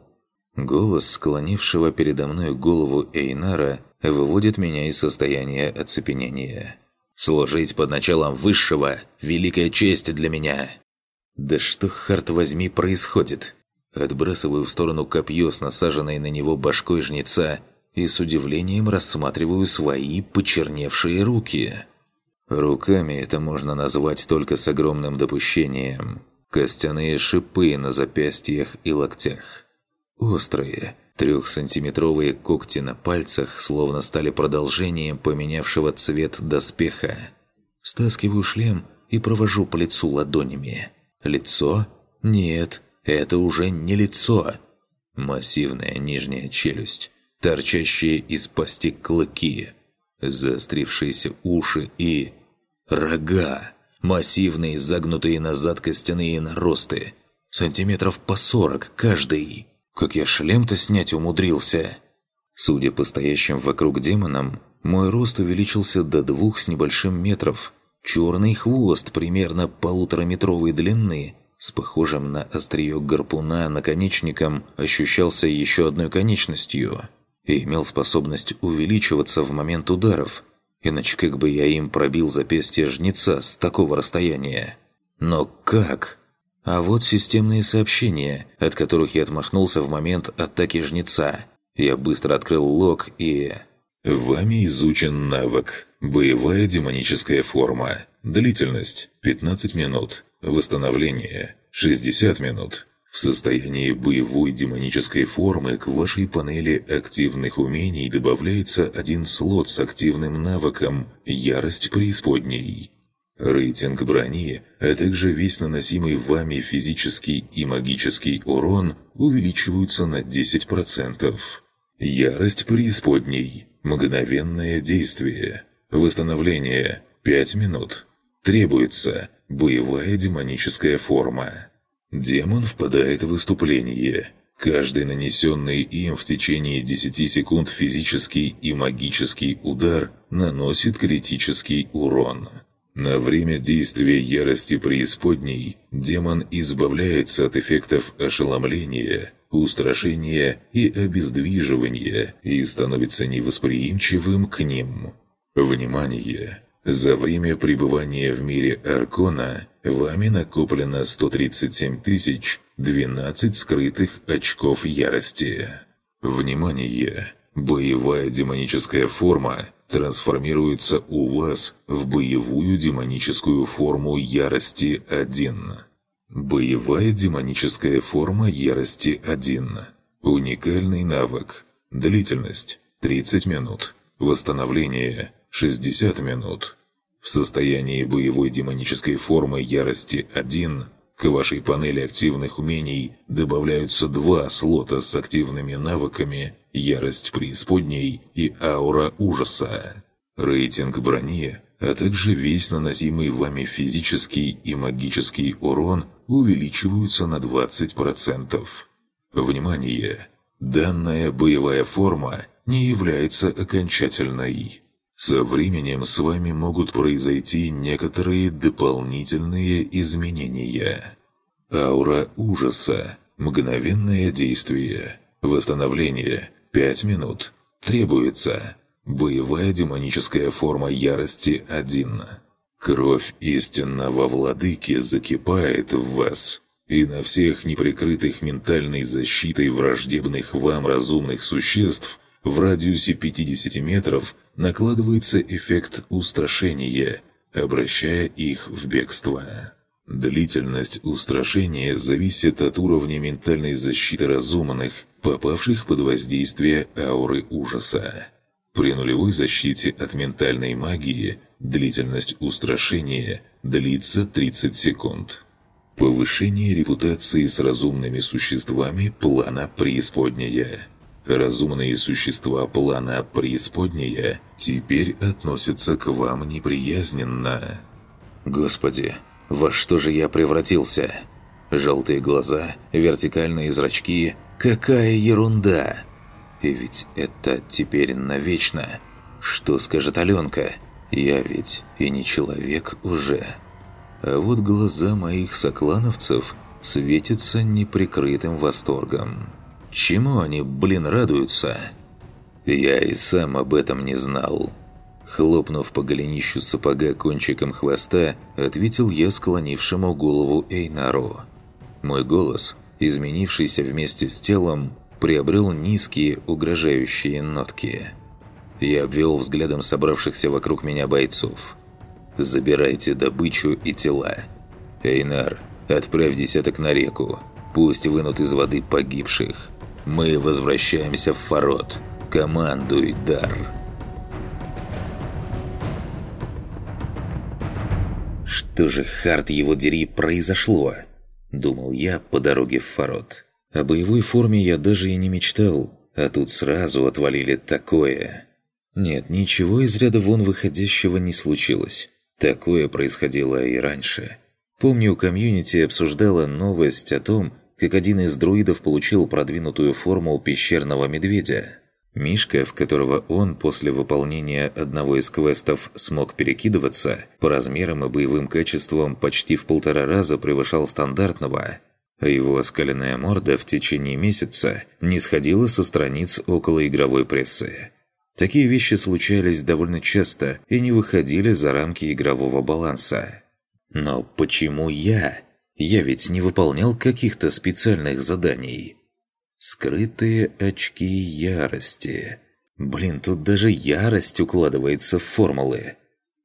Голос склонившего передо мной голову Эйнара выводит меня из состояния оцепенения. Служить под началом Высшего – великая честь для меня. Да что, харт возьми, происходит? Отбрасываю в сторону копье с насаженной на него башкой жнеца и с удивлением рассматриваю свои почерневшие руки. Руками это можно назвать только с огромным допущением. Костяные шипы на запястьях и локтях. Острые, трехсантиметровые когти на пальцах словно стали продолжением поменявшего цвет доспеха. Стаскиваю шлем и провожу по лицу ладонями. Лицо? Нет, это уже не лицо. Массивная нижняя челюсть, торчащие из пасти клыки, заострившиеся уши и... Рога! Массивные, загнутые назад костяные наросты. Сантиметров по сорок каждый. Как я шлем-то снять умудрился? Судя по стоящим вокруг демонам, мой рост увеличился до двух с небольшим метров. Черный хвост примерно полутораметровой длины с похожим на острие гарпуна наконечником ощущался еще одной конечностью и имел способность увеличиваться в момент ударов, иначе как бы я им пробил запястье жнеца с такого расстояния. Но как? А вот системные сообщения, от которых я отмахнулся в момент атаки жнеца. Я быстро открыл лог и... Вами изучен навык «Боевая демоническая форма». Длительность – 15 минут. Восстановление – 60 минут. В состоянии боевой демонической формы к вашей панели активных умений добавляется один слот с активным навыком «Ярость преисподней». Рейтинг брони, а также весь наносимый вами физический и магический урон увеличиваются на 10%. Ярость преисподней. Мгновенное действие. Восстановление. 5 минут. Требуется боевая демоническая форма. Демон впадает в выступление. Каждый нанесенный им в течение 10 секунд физический и магический удар наносит критический урон. На время действия ярости преисподней демон избавляется от эффектов ошеломления, устрашения и обездвиживания и становится невосприимчивым к ним. Внимание! За время пребывания в мире Аркона вами накоплено 137 тысяч 12 скрытых очков ярости. Внимание! Боевая демоническая форма трансформируется у вас в боевую демоническую форму ярости 1. Боевая демоническая форма ярости 1. Уникальный навык. Длительность 30 минут. Восстановление 60 минут. В состоянии боевой демонической формы ярости 1 к вашей панели активных умений добавляются два слота с активными навыками ярость преисподней и аура ужаса. Рейтинг брони, а также весь наносимый вами физический и магический урон увеличиваются на 20%. Внимание! Данная боевая форма не является окончательной. Со временем с вами могут произойти некоторые дополнительные изменения. Аура ужаса. Мгновенное действие. Восстановление. 5 минут. Требуется. Боевая демоническая форма ярости 1. Кровь истинного владыки закипает в вас, и на всех неприкрытых ментальной защитой враждебных вам разумных существ в радиусе 50 метров накладывается эффект устрашения, обращая их в бегство. Длительность устрашения зависит от уровня ментальной защиты разумных, попавших под воздействие ауры ужаса. При нулевой защите от ментальной магии длительность устрашения длится 30 секунд. Повышение репутации с разумными существами плана преисподняя. Разумные существа плана преисподняя теперь относятся к вам неприязненно. Господи, во что же я превратился? Желтые глаза, вертикальные зрачки. Какая ерунда! И ведь это теперь навечно. Что скажет Аленка? Я ведь и не человек уже. А вот глаза моих соклановцев светятся неприкрытым восторгом. Чему они, блин, радуются? Я и сам об этом не знал. Хлопнув по голенищу сапога кончиком хвоста, ответил я склонившему голову Эйнару. Мой голос, изменившийся вместе с телом, приобрел низкие, угрожающие нотки. Я обвел взглядом собравшихся вокруг меня бойцов. «Забирайте добычу и тела. Эйнар, отправь десяток на реку. Пусть вынут из воды погибших. Мы возвращаемся в Фарот. Командуй, Дар!» «Что же, Харт его дери, произошло?» Думал я по дороге в Фарот. О боевой форме я даже и не мечтал, а тут сразу отвалили такое. Нет, ничего из ряда вон выходящего не случилось. Такое происходило и раньше. Помню, комьюнити обсуждала новость о том, как один из друидов получил продвинутую форму пещерного медведя. Мишка, в которого он после выполнения одного из квестов смог перекидываться, по размерам и боевым качествам почти в полтора раза превышал стандартного, а его оскаленная морда в течение месяца не сходила со страниц околоигровой прессы. Такие вещи случались довольно часто и не выходили за рамки игрового баланса. Но почему я? Я ведь не выполнял каких-то специальных заданий. Скрытые очки ярости. Блин, тут даже ярость укладывается в формулы.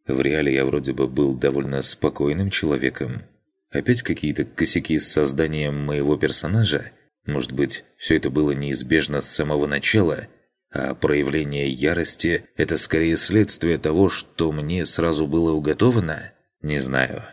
В реале я вроде бы был довольно спокойным человеком. Опять какие-то косяки с созданием моего персонажа? Может быть, все это было неизбежно с самого начала, а проявление ярости – это скорее следствие того, что мне сразу было уготовано? Не знаю.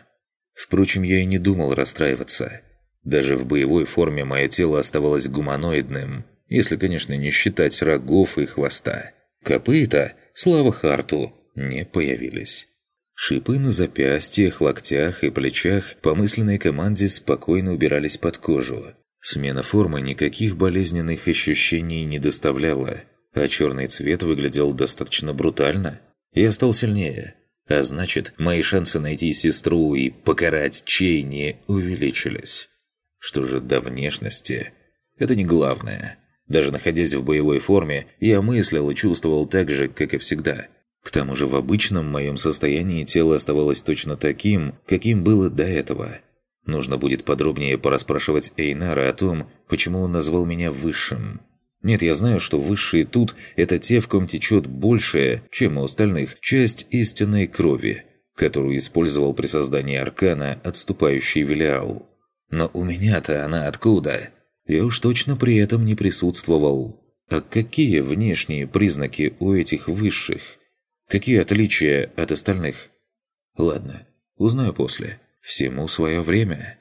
Впрочем, я и не думал расстраиваться. Даже в боевой форме мое тело оставалось гуманоидным, если, конечно, не считать рогов и хвоста. Копыта, слава Харту, не появились. Шипы на запястьях, локтях и плечах по мысленной команде спокойно убирались под кожу. Смена формы никаких болезненных ощущений не доставляла, а черный цвет выглядел достаточно брутально. Я стал сильнее, а значит, мои шансы найти сестру и покарать Чейни увеличились. Что же до внешности? Это не главное. Даже находясь в боевой форме, я мыслил и чувствовал так же, как и всегда. К тому же в обычном моем состоянии тело оставалось точно таким, каким было до этого. Нужно будет подробнее пораспрашивать Эйнара о том, почему он назвал меня высшим. Нет, я знаю, что высшие тут – это те, в ком течет большая, чем у остальных, часть истинной крови, которую использовал при создании аркана отступающий Велиал. Но у меня-то она откуда? Я уж точно при этом не присутствовал. А какие внешние признаки у этих высших? Какие отличия от остальных? Ладно, узнаю после. Всему свое время.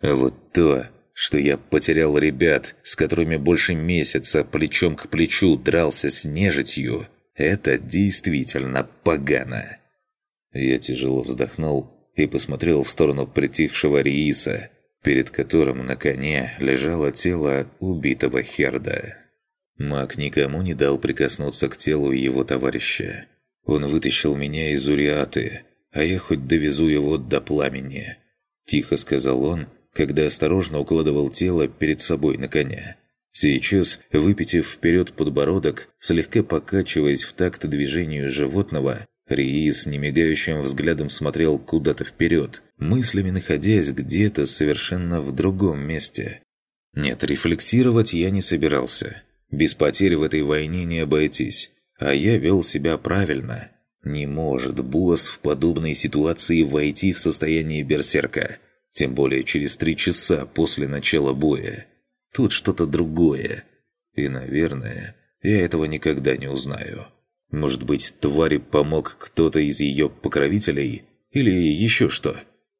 А вот то, что я потерял ребят, с которыми больше месяца плечом к плечу дрался с нежитью, это действительно погано. Я тяжело вздохнул и посмотрел в сторону притихшего Рииса, перед которым на коне лежало тело убитого Херда. Маг никому не дал прикоснуться к телу его товарища. Он вытащил меня из Уриаты, а я хоть довезу его до пламени. Тихо сказал он, когда осторожно укладывал тело перед собой на коня. Сейчас, выпитив вперед подбородок, слегка покачиваясь в такт движению животного, Риис немигающим взглядом смотрел куда-то вперед, мыслями находясь где-то совершенно в другом месте. Нет, рефлексировать я не собирался. Без потерь в этой войне не обойтись. А я вел себя правильно. Не может босс в подобной ситуации войти в состояние берсерка. Тем более через три часа после начала боя. Тут что-то другое. И, наверное, я этого никогда не узнаю. Может быть, твари помог кто-то из ее покровителей? Или еще что?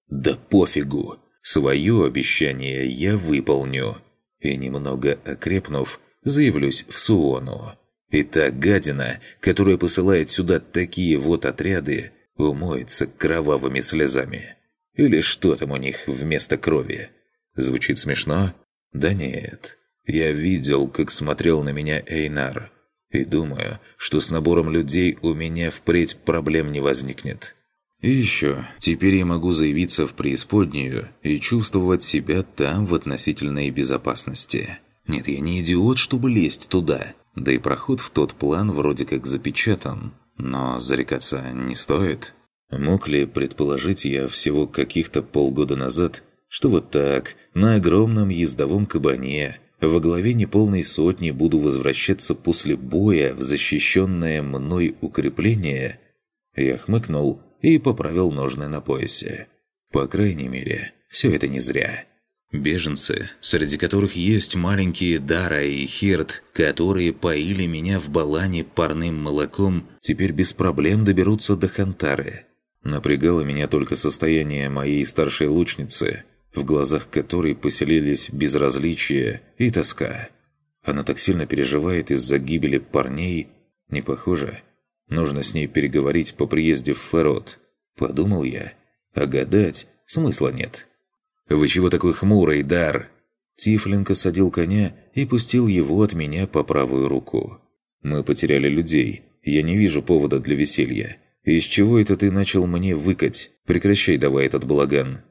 Да пофигу! Свое обещание я выполню. И немного окрепнув, заявлюсь в Суону. И та гадина, которая посылает сюда такие вот отряды, умоется кровавыми слезами. Или что там у них вместо крови? Звучит смешно? Да нет. Я видел, как смотрел на меня Эйнар. И думаю, что с набором людей у меня впредь проблем не возникнет. И еще, теперь я могу заявиться в преисподнюю и чувствовать себя там в относительной безопасности. Нет, я не идиот, чтобы лезть туда. Да и проход в тот план вроде как запечатан. Но зарекаться не стоит. Мог ли предположить я всего каких-то полгода назад, что вот так, на огромном ездовом кабане, во главе неполной сотни буду возвращаться после боя в защищенное мной укрепление? Я хмыкнул и поправил ножны на поясе. По крайней мере, все это не зря. Беженцы, среди которых есть маленькие Дара и Хирт, которые поили меня в балане парным молоком, теперь без проблем доберутся до Хантары. Напрягало меня только состояние моей старшей лучницы, в глазах которой поселились безразличие и тоска. Она так сильно переживает из-за гибели парней, не похоже. Нужно с ней переговорить по приезде в Ферот. Подумал я. А гадать смысла нет. «Вы чего такой хмурый, Дар?» Тифлинг осадил коня и пустил его от меня по правую руку. «Мы потеряли людей. Я не вижу повода для веселья. «Из чего это ты начал мне выкать? Прекращай давай этот балаган».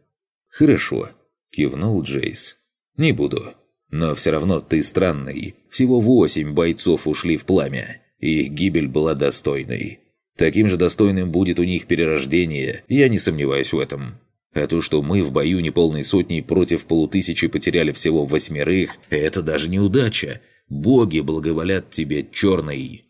«Хорошо», – кивнул Джейс. «Не буду. Но все равно ты странный. Всего восемь бойцов ушли в пламя, и их гибель была достойной. Таким же достойным будет у них перерождение, я не сомневаюсь в этом. А то, что мы в бою неполной сотни против полутысячи потеряли всего восьмерых, это даже неудача. Боги благоволят тебе, черный».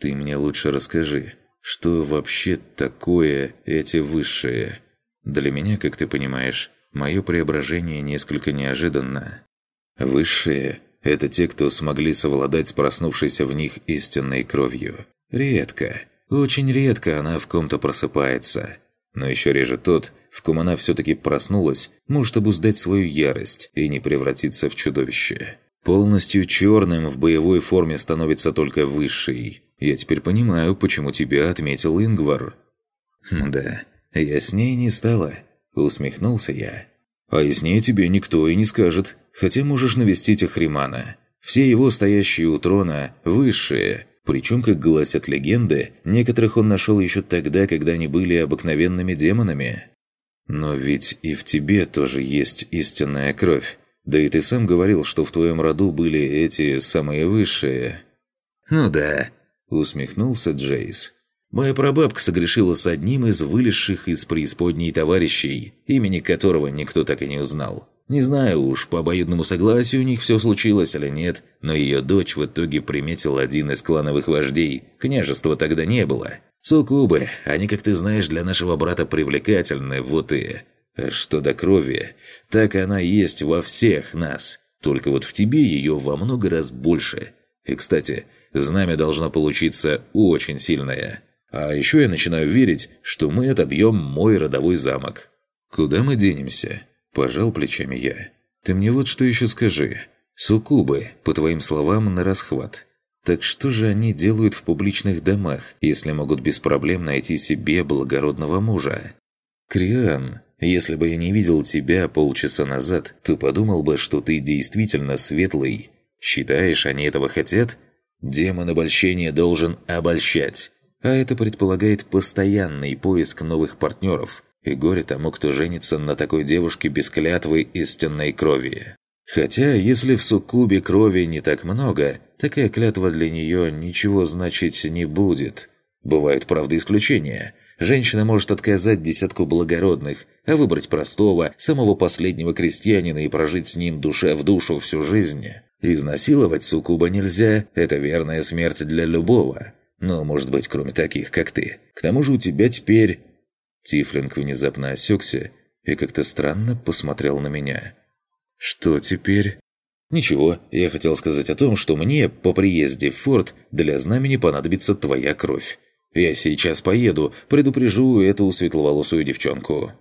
Ты мне лучше расскажи, что вообще такое эти высшие? Для меня, как ты понимаешь, мое преображение несколько неожиданно. Высшие – это те, кто смогли совладать с проснувшейся в них истинной кровью. Редко, очень редко она в ком-то просыпается. Но еще реже тот, в ком она все-таки проснулась, может обуздать свою ярость и не превратиться в чудовище. Полностью черным в боевой форме становится только высший. Я теперь понимаю, почему тебя отметил Ингвар. Да, я с ней не стала. Усмехнулся я. А яснее тебе никто и не скажет. Хотя можешь навестить Ахримана. Все его стоящие у трона высшие. Причем, как гласят легенды, некоторых он нашел еще тогда, когда они были обыкновенными демонами. Но ведь и в тебе тоже есть истинная кровь. Да и ты сам говорил, что в твоем роду были эти самые высшие». «Ну да», — усмехнулся Джейс. «Моя прабабка согрешила с одним из вылезших из преисподней товарищей, имени которого никто так и не узнал. Не знаю уж, по обоюдному согласию у них все случилось или нет, но ее дочь в итоге приметил один из клановых вождей. Княжества тогда не было. Суккубы, они, как ты знаешь, для нашего брата привлекательны, вот и... А что до крови, так она есть во всех нас. Только вот в тебе ее во много раз больше. И, кстати, знамя должно получиться очень сильное. А еще я начинаю верить, что мы отобьем мой родовой замок. Куда мы денемся? Пожал плечами я. Ты мне вот что еще скажи. Суккубы, по твоим словам, на расхват. Так что же они делают в публичных домах, если могут без проблем найти себе благородного мужа? Криан, если бы я не видел тебя полчаса назад, то подумал бы, что ты действительно светлый. Считаешь, они этого хотят? Демон обольщения должен обольщать. А это предполагает постоянный поиск новых партнеров. И горе тому, кто женится на такой девушке без клятвы истинной крови. Хотя, если в суккубе крови не так много, такая клятва для нее ничего значить не будет. Бывают, правда, исключения – Женщина может отказать десятку благородных, а выбрать простого, самого последнего крестьянина и прожить с ним душа в душу всю жизнь. Изнасиловать суккуба нельзя, это верная смерть для любого. Но, может быть, кроме таких, как ты. К тому же у тебя теперь...» Тифлинг внезапно осекся и как-то странно посмотрел на меня. «Что теперь?» «Ничего, я хотел сказать о том, что мне по приезде в форт для знамени понадобится твоя кровь. Я сейчас поеду, предупрежу эту светловолосую девчонку».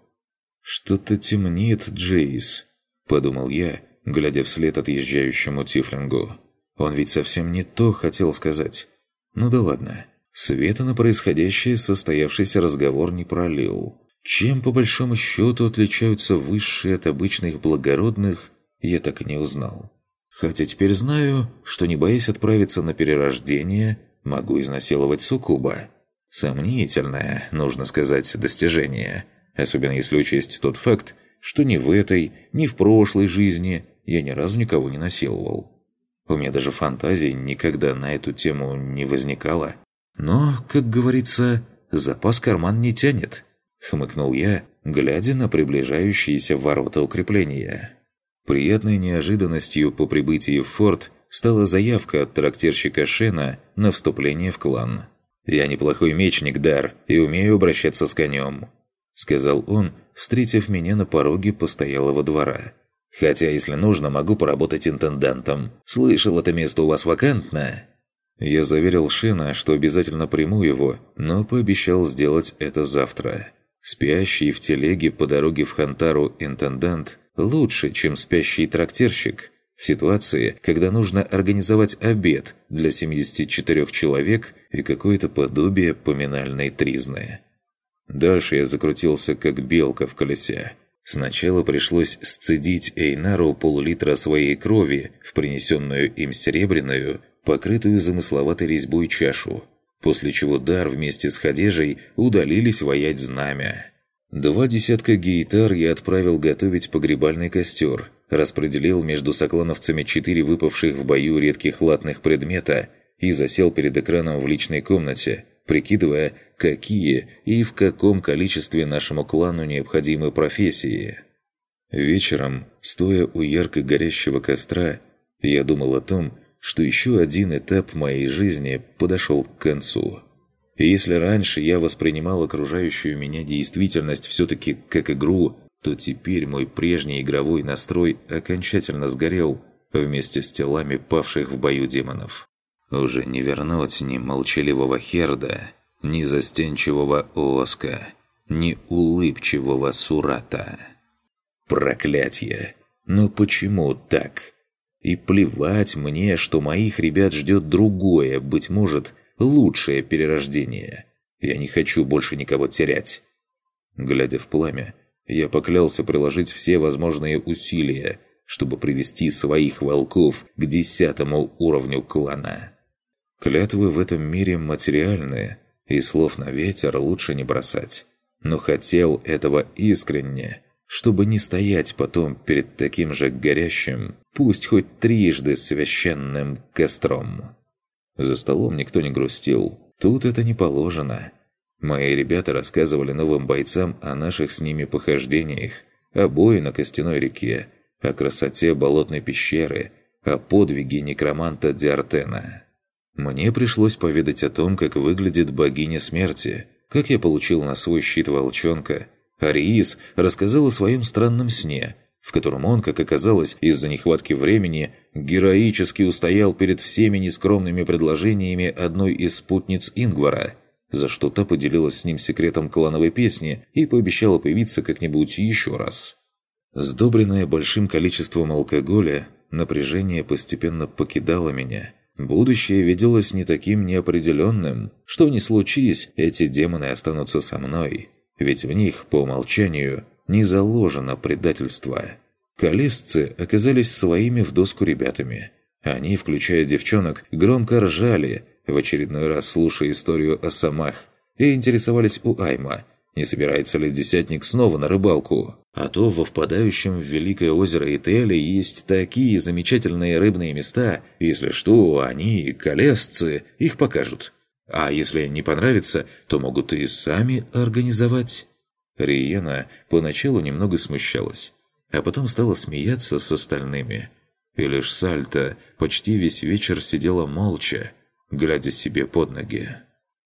«Что-то темнеет, Джейс», – подумал я, глядя вслед отъезжающему Тифлингу. Он ведь совсем не то хотел сказать. Ну да ладно. Света на происходящее состоявшийся разговор не пролил. Чем по большому счету отличаются высшие от обычных благородных, я так и не узнал. Хотя теперь знаю, что не боясь отправиться на перерождение, могу изнасиловать суккуба. Сомнительное, нужно сказать, достижение. Особенно если учесть тот факт, что ни в этой, ни в прошлой жизни я ни разу никого не насиловал. У меня даже фантазии никогда на эту тему не возникало. Но, как говорится, запас карман не тянет. Хмыкнул я, глядя на приближающиеся ворота укрепления. Приятной неожиданностью по прибытии в форт стала заявка от трактирщика Шена на вступление в клан – «Я неплохой мечник, Дар, и умею обращаться с конем», — сказал он, встретив меня на пороге постоялого двора. «Хотя, если нужно, могу поработать интендантом. Слышал, это место у вас вакантно?» Я заверил Шина, что обязательно приму его, но пообещал сделать это завтра. Спящий в телеге по дороге в Хантару интендант лучше, чем спящий трактирщик – в ситуации, когда нужно организовать обед для 74 человек и какое-то подобие поминальной тризны. Дальше я закрутился, как белка в колесе. Сначала пришлось сцедить Эйнару пол-литра своей крови в принесенную им серебряную, покрытую замысловатой резьбой чашу, после чего Дар вместе с Хадежей удалились воять знамя. Два десятка гейтар я отправил готовить погребальный костер – распределил между соклановцами четыре выпавших в бою редких латных предмета и засел перед экраном в личной комнате, прикидывая, какие и в каком количестве нашему клану необходимы профессии. Вечером, стоя у ярко горящего костра, я думал о том, что еще один этап моей жизни подошел к концу. Если раньше я воспринимал окружающую меня действительность все-таки как игру, то теперь мой прежний игровой настрой окончательно сгорел вместе с телами павших в бою демонов. Уже не вернуть ни молчаливого Херда, ни застенчивого Оска, ни улыбчивого Сурата. Проклятье! Но почему так? И плевать мне, что моих ребят ждет другое, быть может, лучшее перерождение. Я не хочу больше никого терять. Глядя в пламя, я поклялся приложить все возможные усилия, чтобы привести своих волков к десятому уровню клана. Клятвы в этом мире материальные, и слов на ветер лучше не бросать. Но хотел этого искренне, чтобы не стоять потом перед таким же горящим, пусть хоть трижды священным костром. За столом никто не грустил. Тут это не положено. Мои ребята рассказывали новым бойцам о наших с ними похождениях, о бое на костяной реке, о красоте болотной пещеры, о подвиге некроманта Диартена. Мне пришлось поведать о том, как выглядит богиня смерти, как я получил на свой щит волчонка. Ариис рассказал о своем странном сне, в котором он, как оказалось, из-за нехватки времени, героически устоял перед всеми нескромными предложениями одной из спутниц Ингвара – за что та поделилась с ним секретом клановой песни и пообещала появиться как-нибудь еще раз. Сдобренное большим количеством алкоголя, напряжение постепенно покидало меня. Будущее виделось не таким неопределенным. Что ни случись, эти демоны останутся со мной. Ведь в них, по умолчанию, не заложено предательство. Колесцы оказались своими в доску ребятами. Они, включая девчонок, громко ржали – в очередной раз слушая историю о самах, и интересовались у Айма, не собирается ли десятник снова на рыбалку. А то во впадающем в Великое озеро Ителе есть такие замечательные рыбные места, если что, они, колесцы, их покажут. А если не понравится, то могут и сами организовать. Риена поначалу немного смущалась, а потом стала смеяться с остальными. И лишь Сальта почти весь вечер сидела молча, глядя себе под ноги.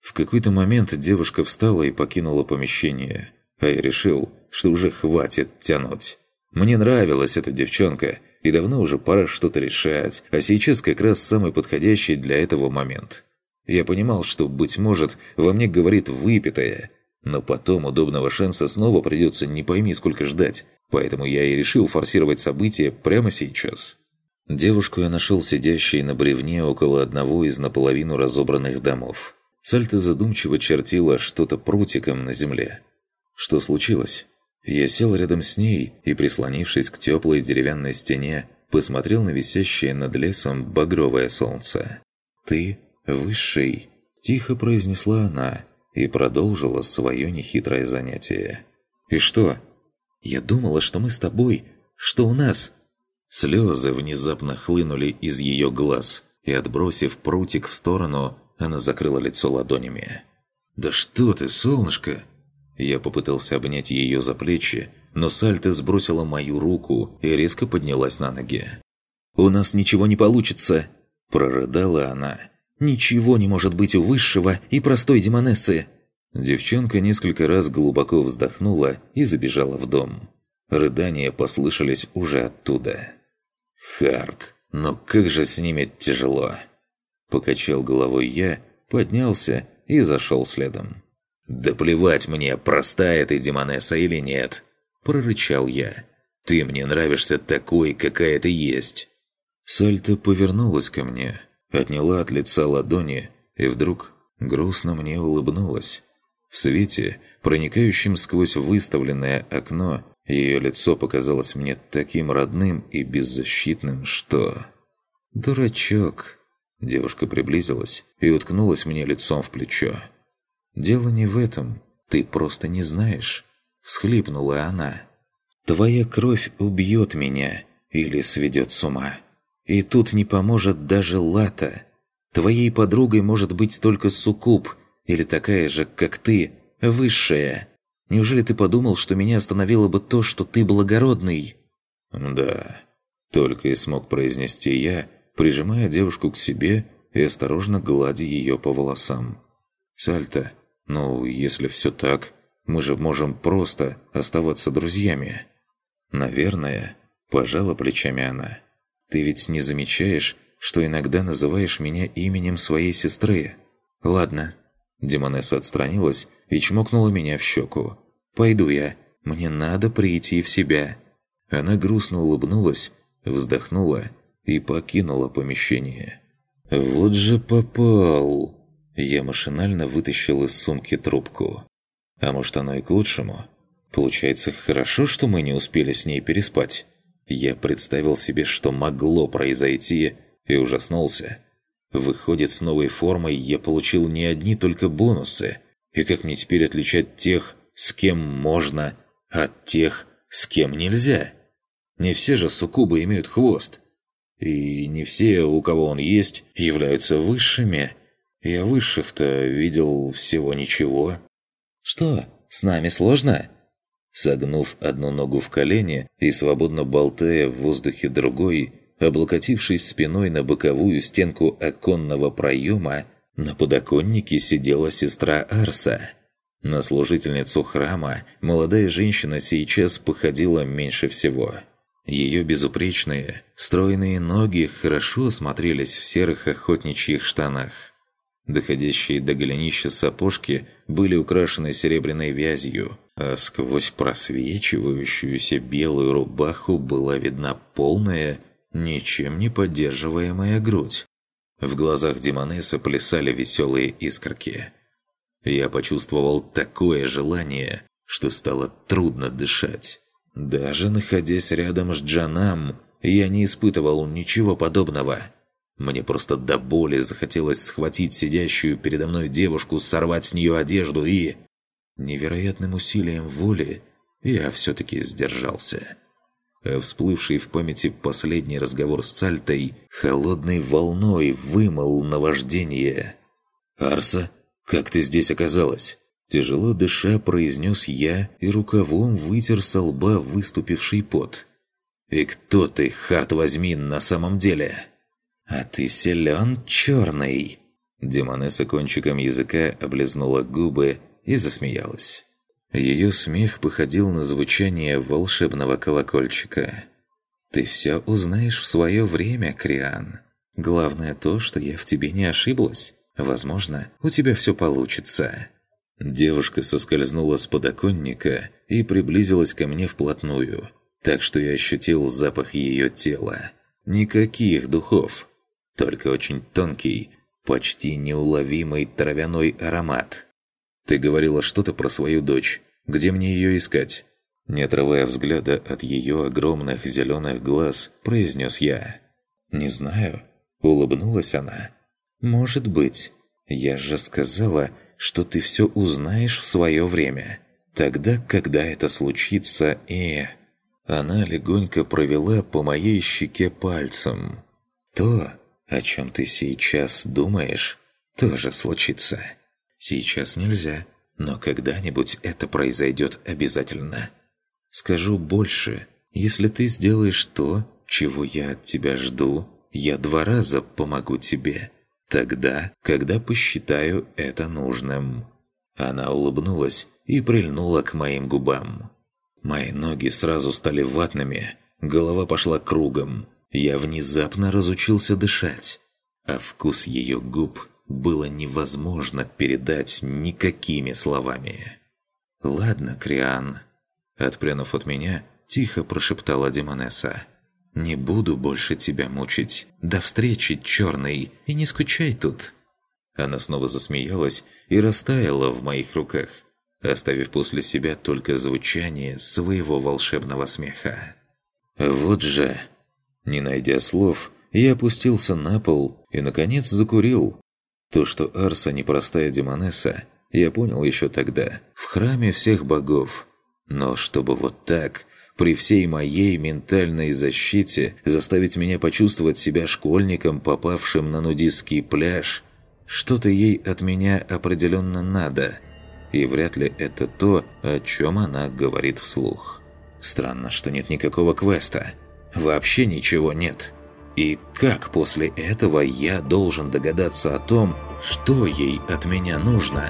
В какой-то момент девушка встала и покинула помещение, а я решил, что уже хватит тянуть. Мне нравилась эта девчонка, и давно уже пора что-то решать, а сейчас как раз самый подходящий для этого момент. Я понимал, что, быть может, во мне говорит выпитое, но потом удобного шанса снова придется не пойми сколько ждать, поэтому я и решил форсировать события прямо сейчас. Девушку я нашел сидящей на бревне около одного из наполовину разобранных домов. Сальта задумчиво чертила что-то прутиком на земле. Что случилось? Я сел рядом с ней и, прислонившись к теплой деревянной стене, посмотрел на висящее над лесом багровое солнце. «Ты высший», – тихо произнесла она и продолжила свое нехитрое занятие. «И что?» «Я думала, что мы с тобой, что у нас Слезы внезапно хлынули из ее глаз, и, отбросив прутик в сторону, она закрыла лицо ладонями. «Да что ты, солнышко!» Я попытался обнять ее за плечи, но Сальта сбросила мою руку и резко поднялась на ноги. «У нас ничего не получится!» – прорыдала она. «Ничего не может быть у высшего и простой демонессы!» Девчонка несколько раз глубоко вздохнула и забежала в дом. Рыдания послышались уже оттуда. «Хард, но как же с ними тяжело!» Покачал головой я, поднялся и зашел следом. «Да плевать мне, простая ты демонесса или нет!» Прорычал я. «Ты мне нравишься такой, какая ты есть!» Сальта повернулась ко мне, отняла от лица ладони и вдруг грустно мне улыбнулась. В свете, проникающем сквозь выставленное окно, ее лицо показалось мне таким родным и беззащитным, что... «Дурачок!» Девушка приблизилась и уткнулась мне лицом в плечо. «Дело не в этом. Ты просто не знаешь», — всхлипнула она. «Твоя кровь убьет меня или сведет с ума. И тут не поможет даже лата. Твоей подругой может быть только суккуб или такая же, как ты, высшая. Неужели ты подумал, что меня остановило бы то, что ты благородный?» «Да», — только и смог произнести я, прижимая девушку к себе и осторожно гладя ее по волосам. «Сальто, ну, если все так, мы же можем просто оставаться друзьями». «Наверное», – пожала плечами она. «Ты ведь не замечаешь, что иногда называешь меня именем своей сестры?» «Ладно». Демонесса отстранилась и чмокнула меня в щеку. «Пойду я. Мне надо прийти в себя». Она грустно улыбнулась, вздохнула и покинула помещение. «Вот же попал!» Я машинально вытащил из сумки трубку. А может, оно и к лучшему? Получается, хорошо, что мы не успели с ней переспать. Я представил себе, что могло произойти, и ужаснулся. Выходит, с новой формой я получил не одни только бонусы. И как мне теперь отличать тех, с кем можно, от тех, с кем нельзя? Не все же суккубы имеют хвост. И не все, у кого он есть, являются высшими. Я высших-то видел всего ничего. «Что, с нами сложно?» Согнув одну ногу в колени и свободно болтая в воздухе другой, облокотившись спиной на боковую стенку оконного проема, на подоконнике сидела сестра Арса. На служительницу храма молодая женщина сейчас походила меньше всего – ее безупречные, стройные ноги хорошо смотрелись в серых охотничьих штанах. Доходящие до голенища сапожки были украшены серебряной вязью, а сквозь просвечивающуюся белую рубаху была видна полная, ничем не поддерживаемая грудь. В глазах Демонесса плясали веселые искорки. Я почувствовал такое желание, что стало трудно дышать. Даже находясь рядом с Джанам, я не испытывал ничего подобного. Мне просто до боли захотелось схватить сидящую передо мной девушку, сорвать с нее одежду и... Невероятным усилием воли я все-таки сдержался. А всплывший в памяти последний разговор с Сальтой холодной волной вымыл наваждение. «Арса, как ты здесь оказалась?» Тяжело дыша, произнес я и рукавом вытер со лба выступивший пот. «И кто ты, харт возьми, на самом деле?» «А ты силен, черный!» Демонесса кончиком языка облизнула губы и засмеялась. Ее смех походил на звучание волшебного колокольчика. «Ты все узнаешь в свое время, Криан. Главное то, что я в тебе не ошиблась. Возможно, у тебя все получится». Девушка соскользнула с подоконника и приблизилась ко мне вплотную, так что я ощутил запах ее тела. Никаких духов, только очень тонкий, почти неуловимый травяной аромат. «Ты говорила что-то про свою дочь. Где мне ее искать?» Не отрывая взгляда от ее огромных зеленых глаз, произнес я. «Не знаю». Улыбнулась она. «Может быть. Я же сказала, что ты все узнаешь в свое время. Тогда, когда это случится, и...» Она легонько провела по моей щеке пальцем. «То, о чем ты сейчас думаешь, тоже случится. Сейчас нельзя, но когда-нибудь это произойдет обязательно. Скажу больше, если ты сделаешь то, чего я от тебя жду, я два раза помогу тебе. Тогда, когда посчитаю это нужным». Она улыбнулась и прильнула к моим губам. Мои ноги сразу стали ватными, голова пошла кругом. Я внезапно разучился дышать, а вкус ее губ было невозможно передать никакими словами. «Ладно, Криан», — отпрянув от меня, тихо прошептала Демонесса. «Не буду больше тебя мучить. До встречи, черный, и не скучай тут». Она снова засмеялась и растаяла в моих руках, оставив после себя только звучание своего волшебного смеха. «Вот же...» Не найдя слов, я опустился на пол и, наконец, закурил. То, что Арса непростая демонесса, я понял еще тогда, в храме всех богов. Но чтобы вот так при всей моей ментальной защите заставить меня почувствовать себя школьником, попавшим на нудистский пляж, что-то ей от меня определенно надо. И вряд ли это то, о чем она говорит вслух. Странно, что нет никакого квеста. Вообще ничего нет. И как после этого я должен догадаться о том, что ей от меня нужно?»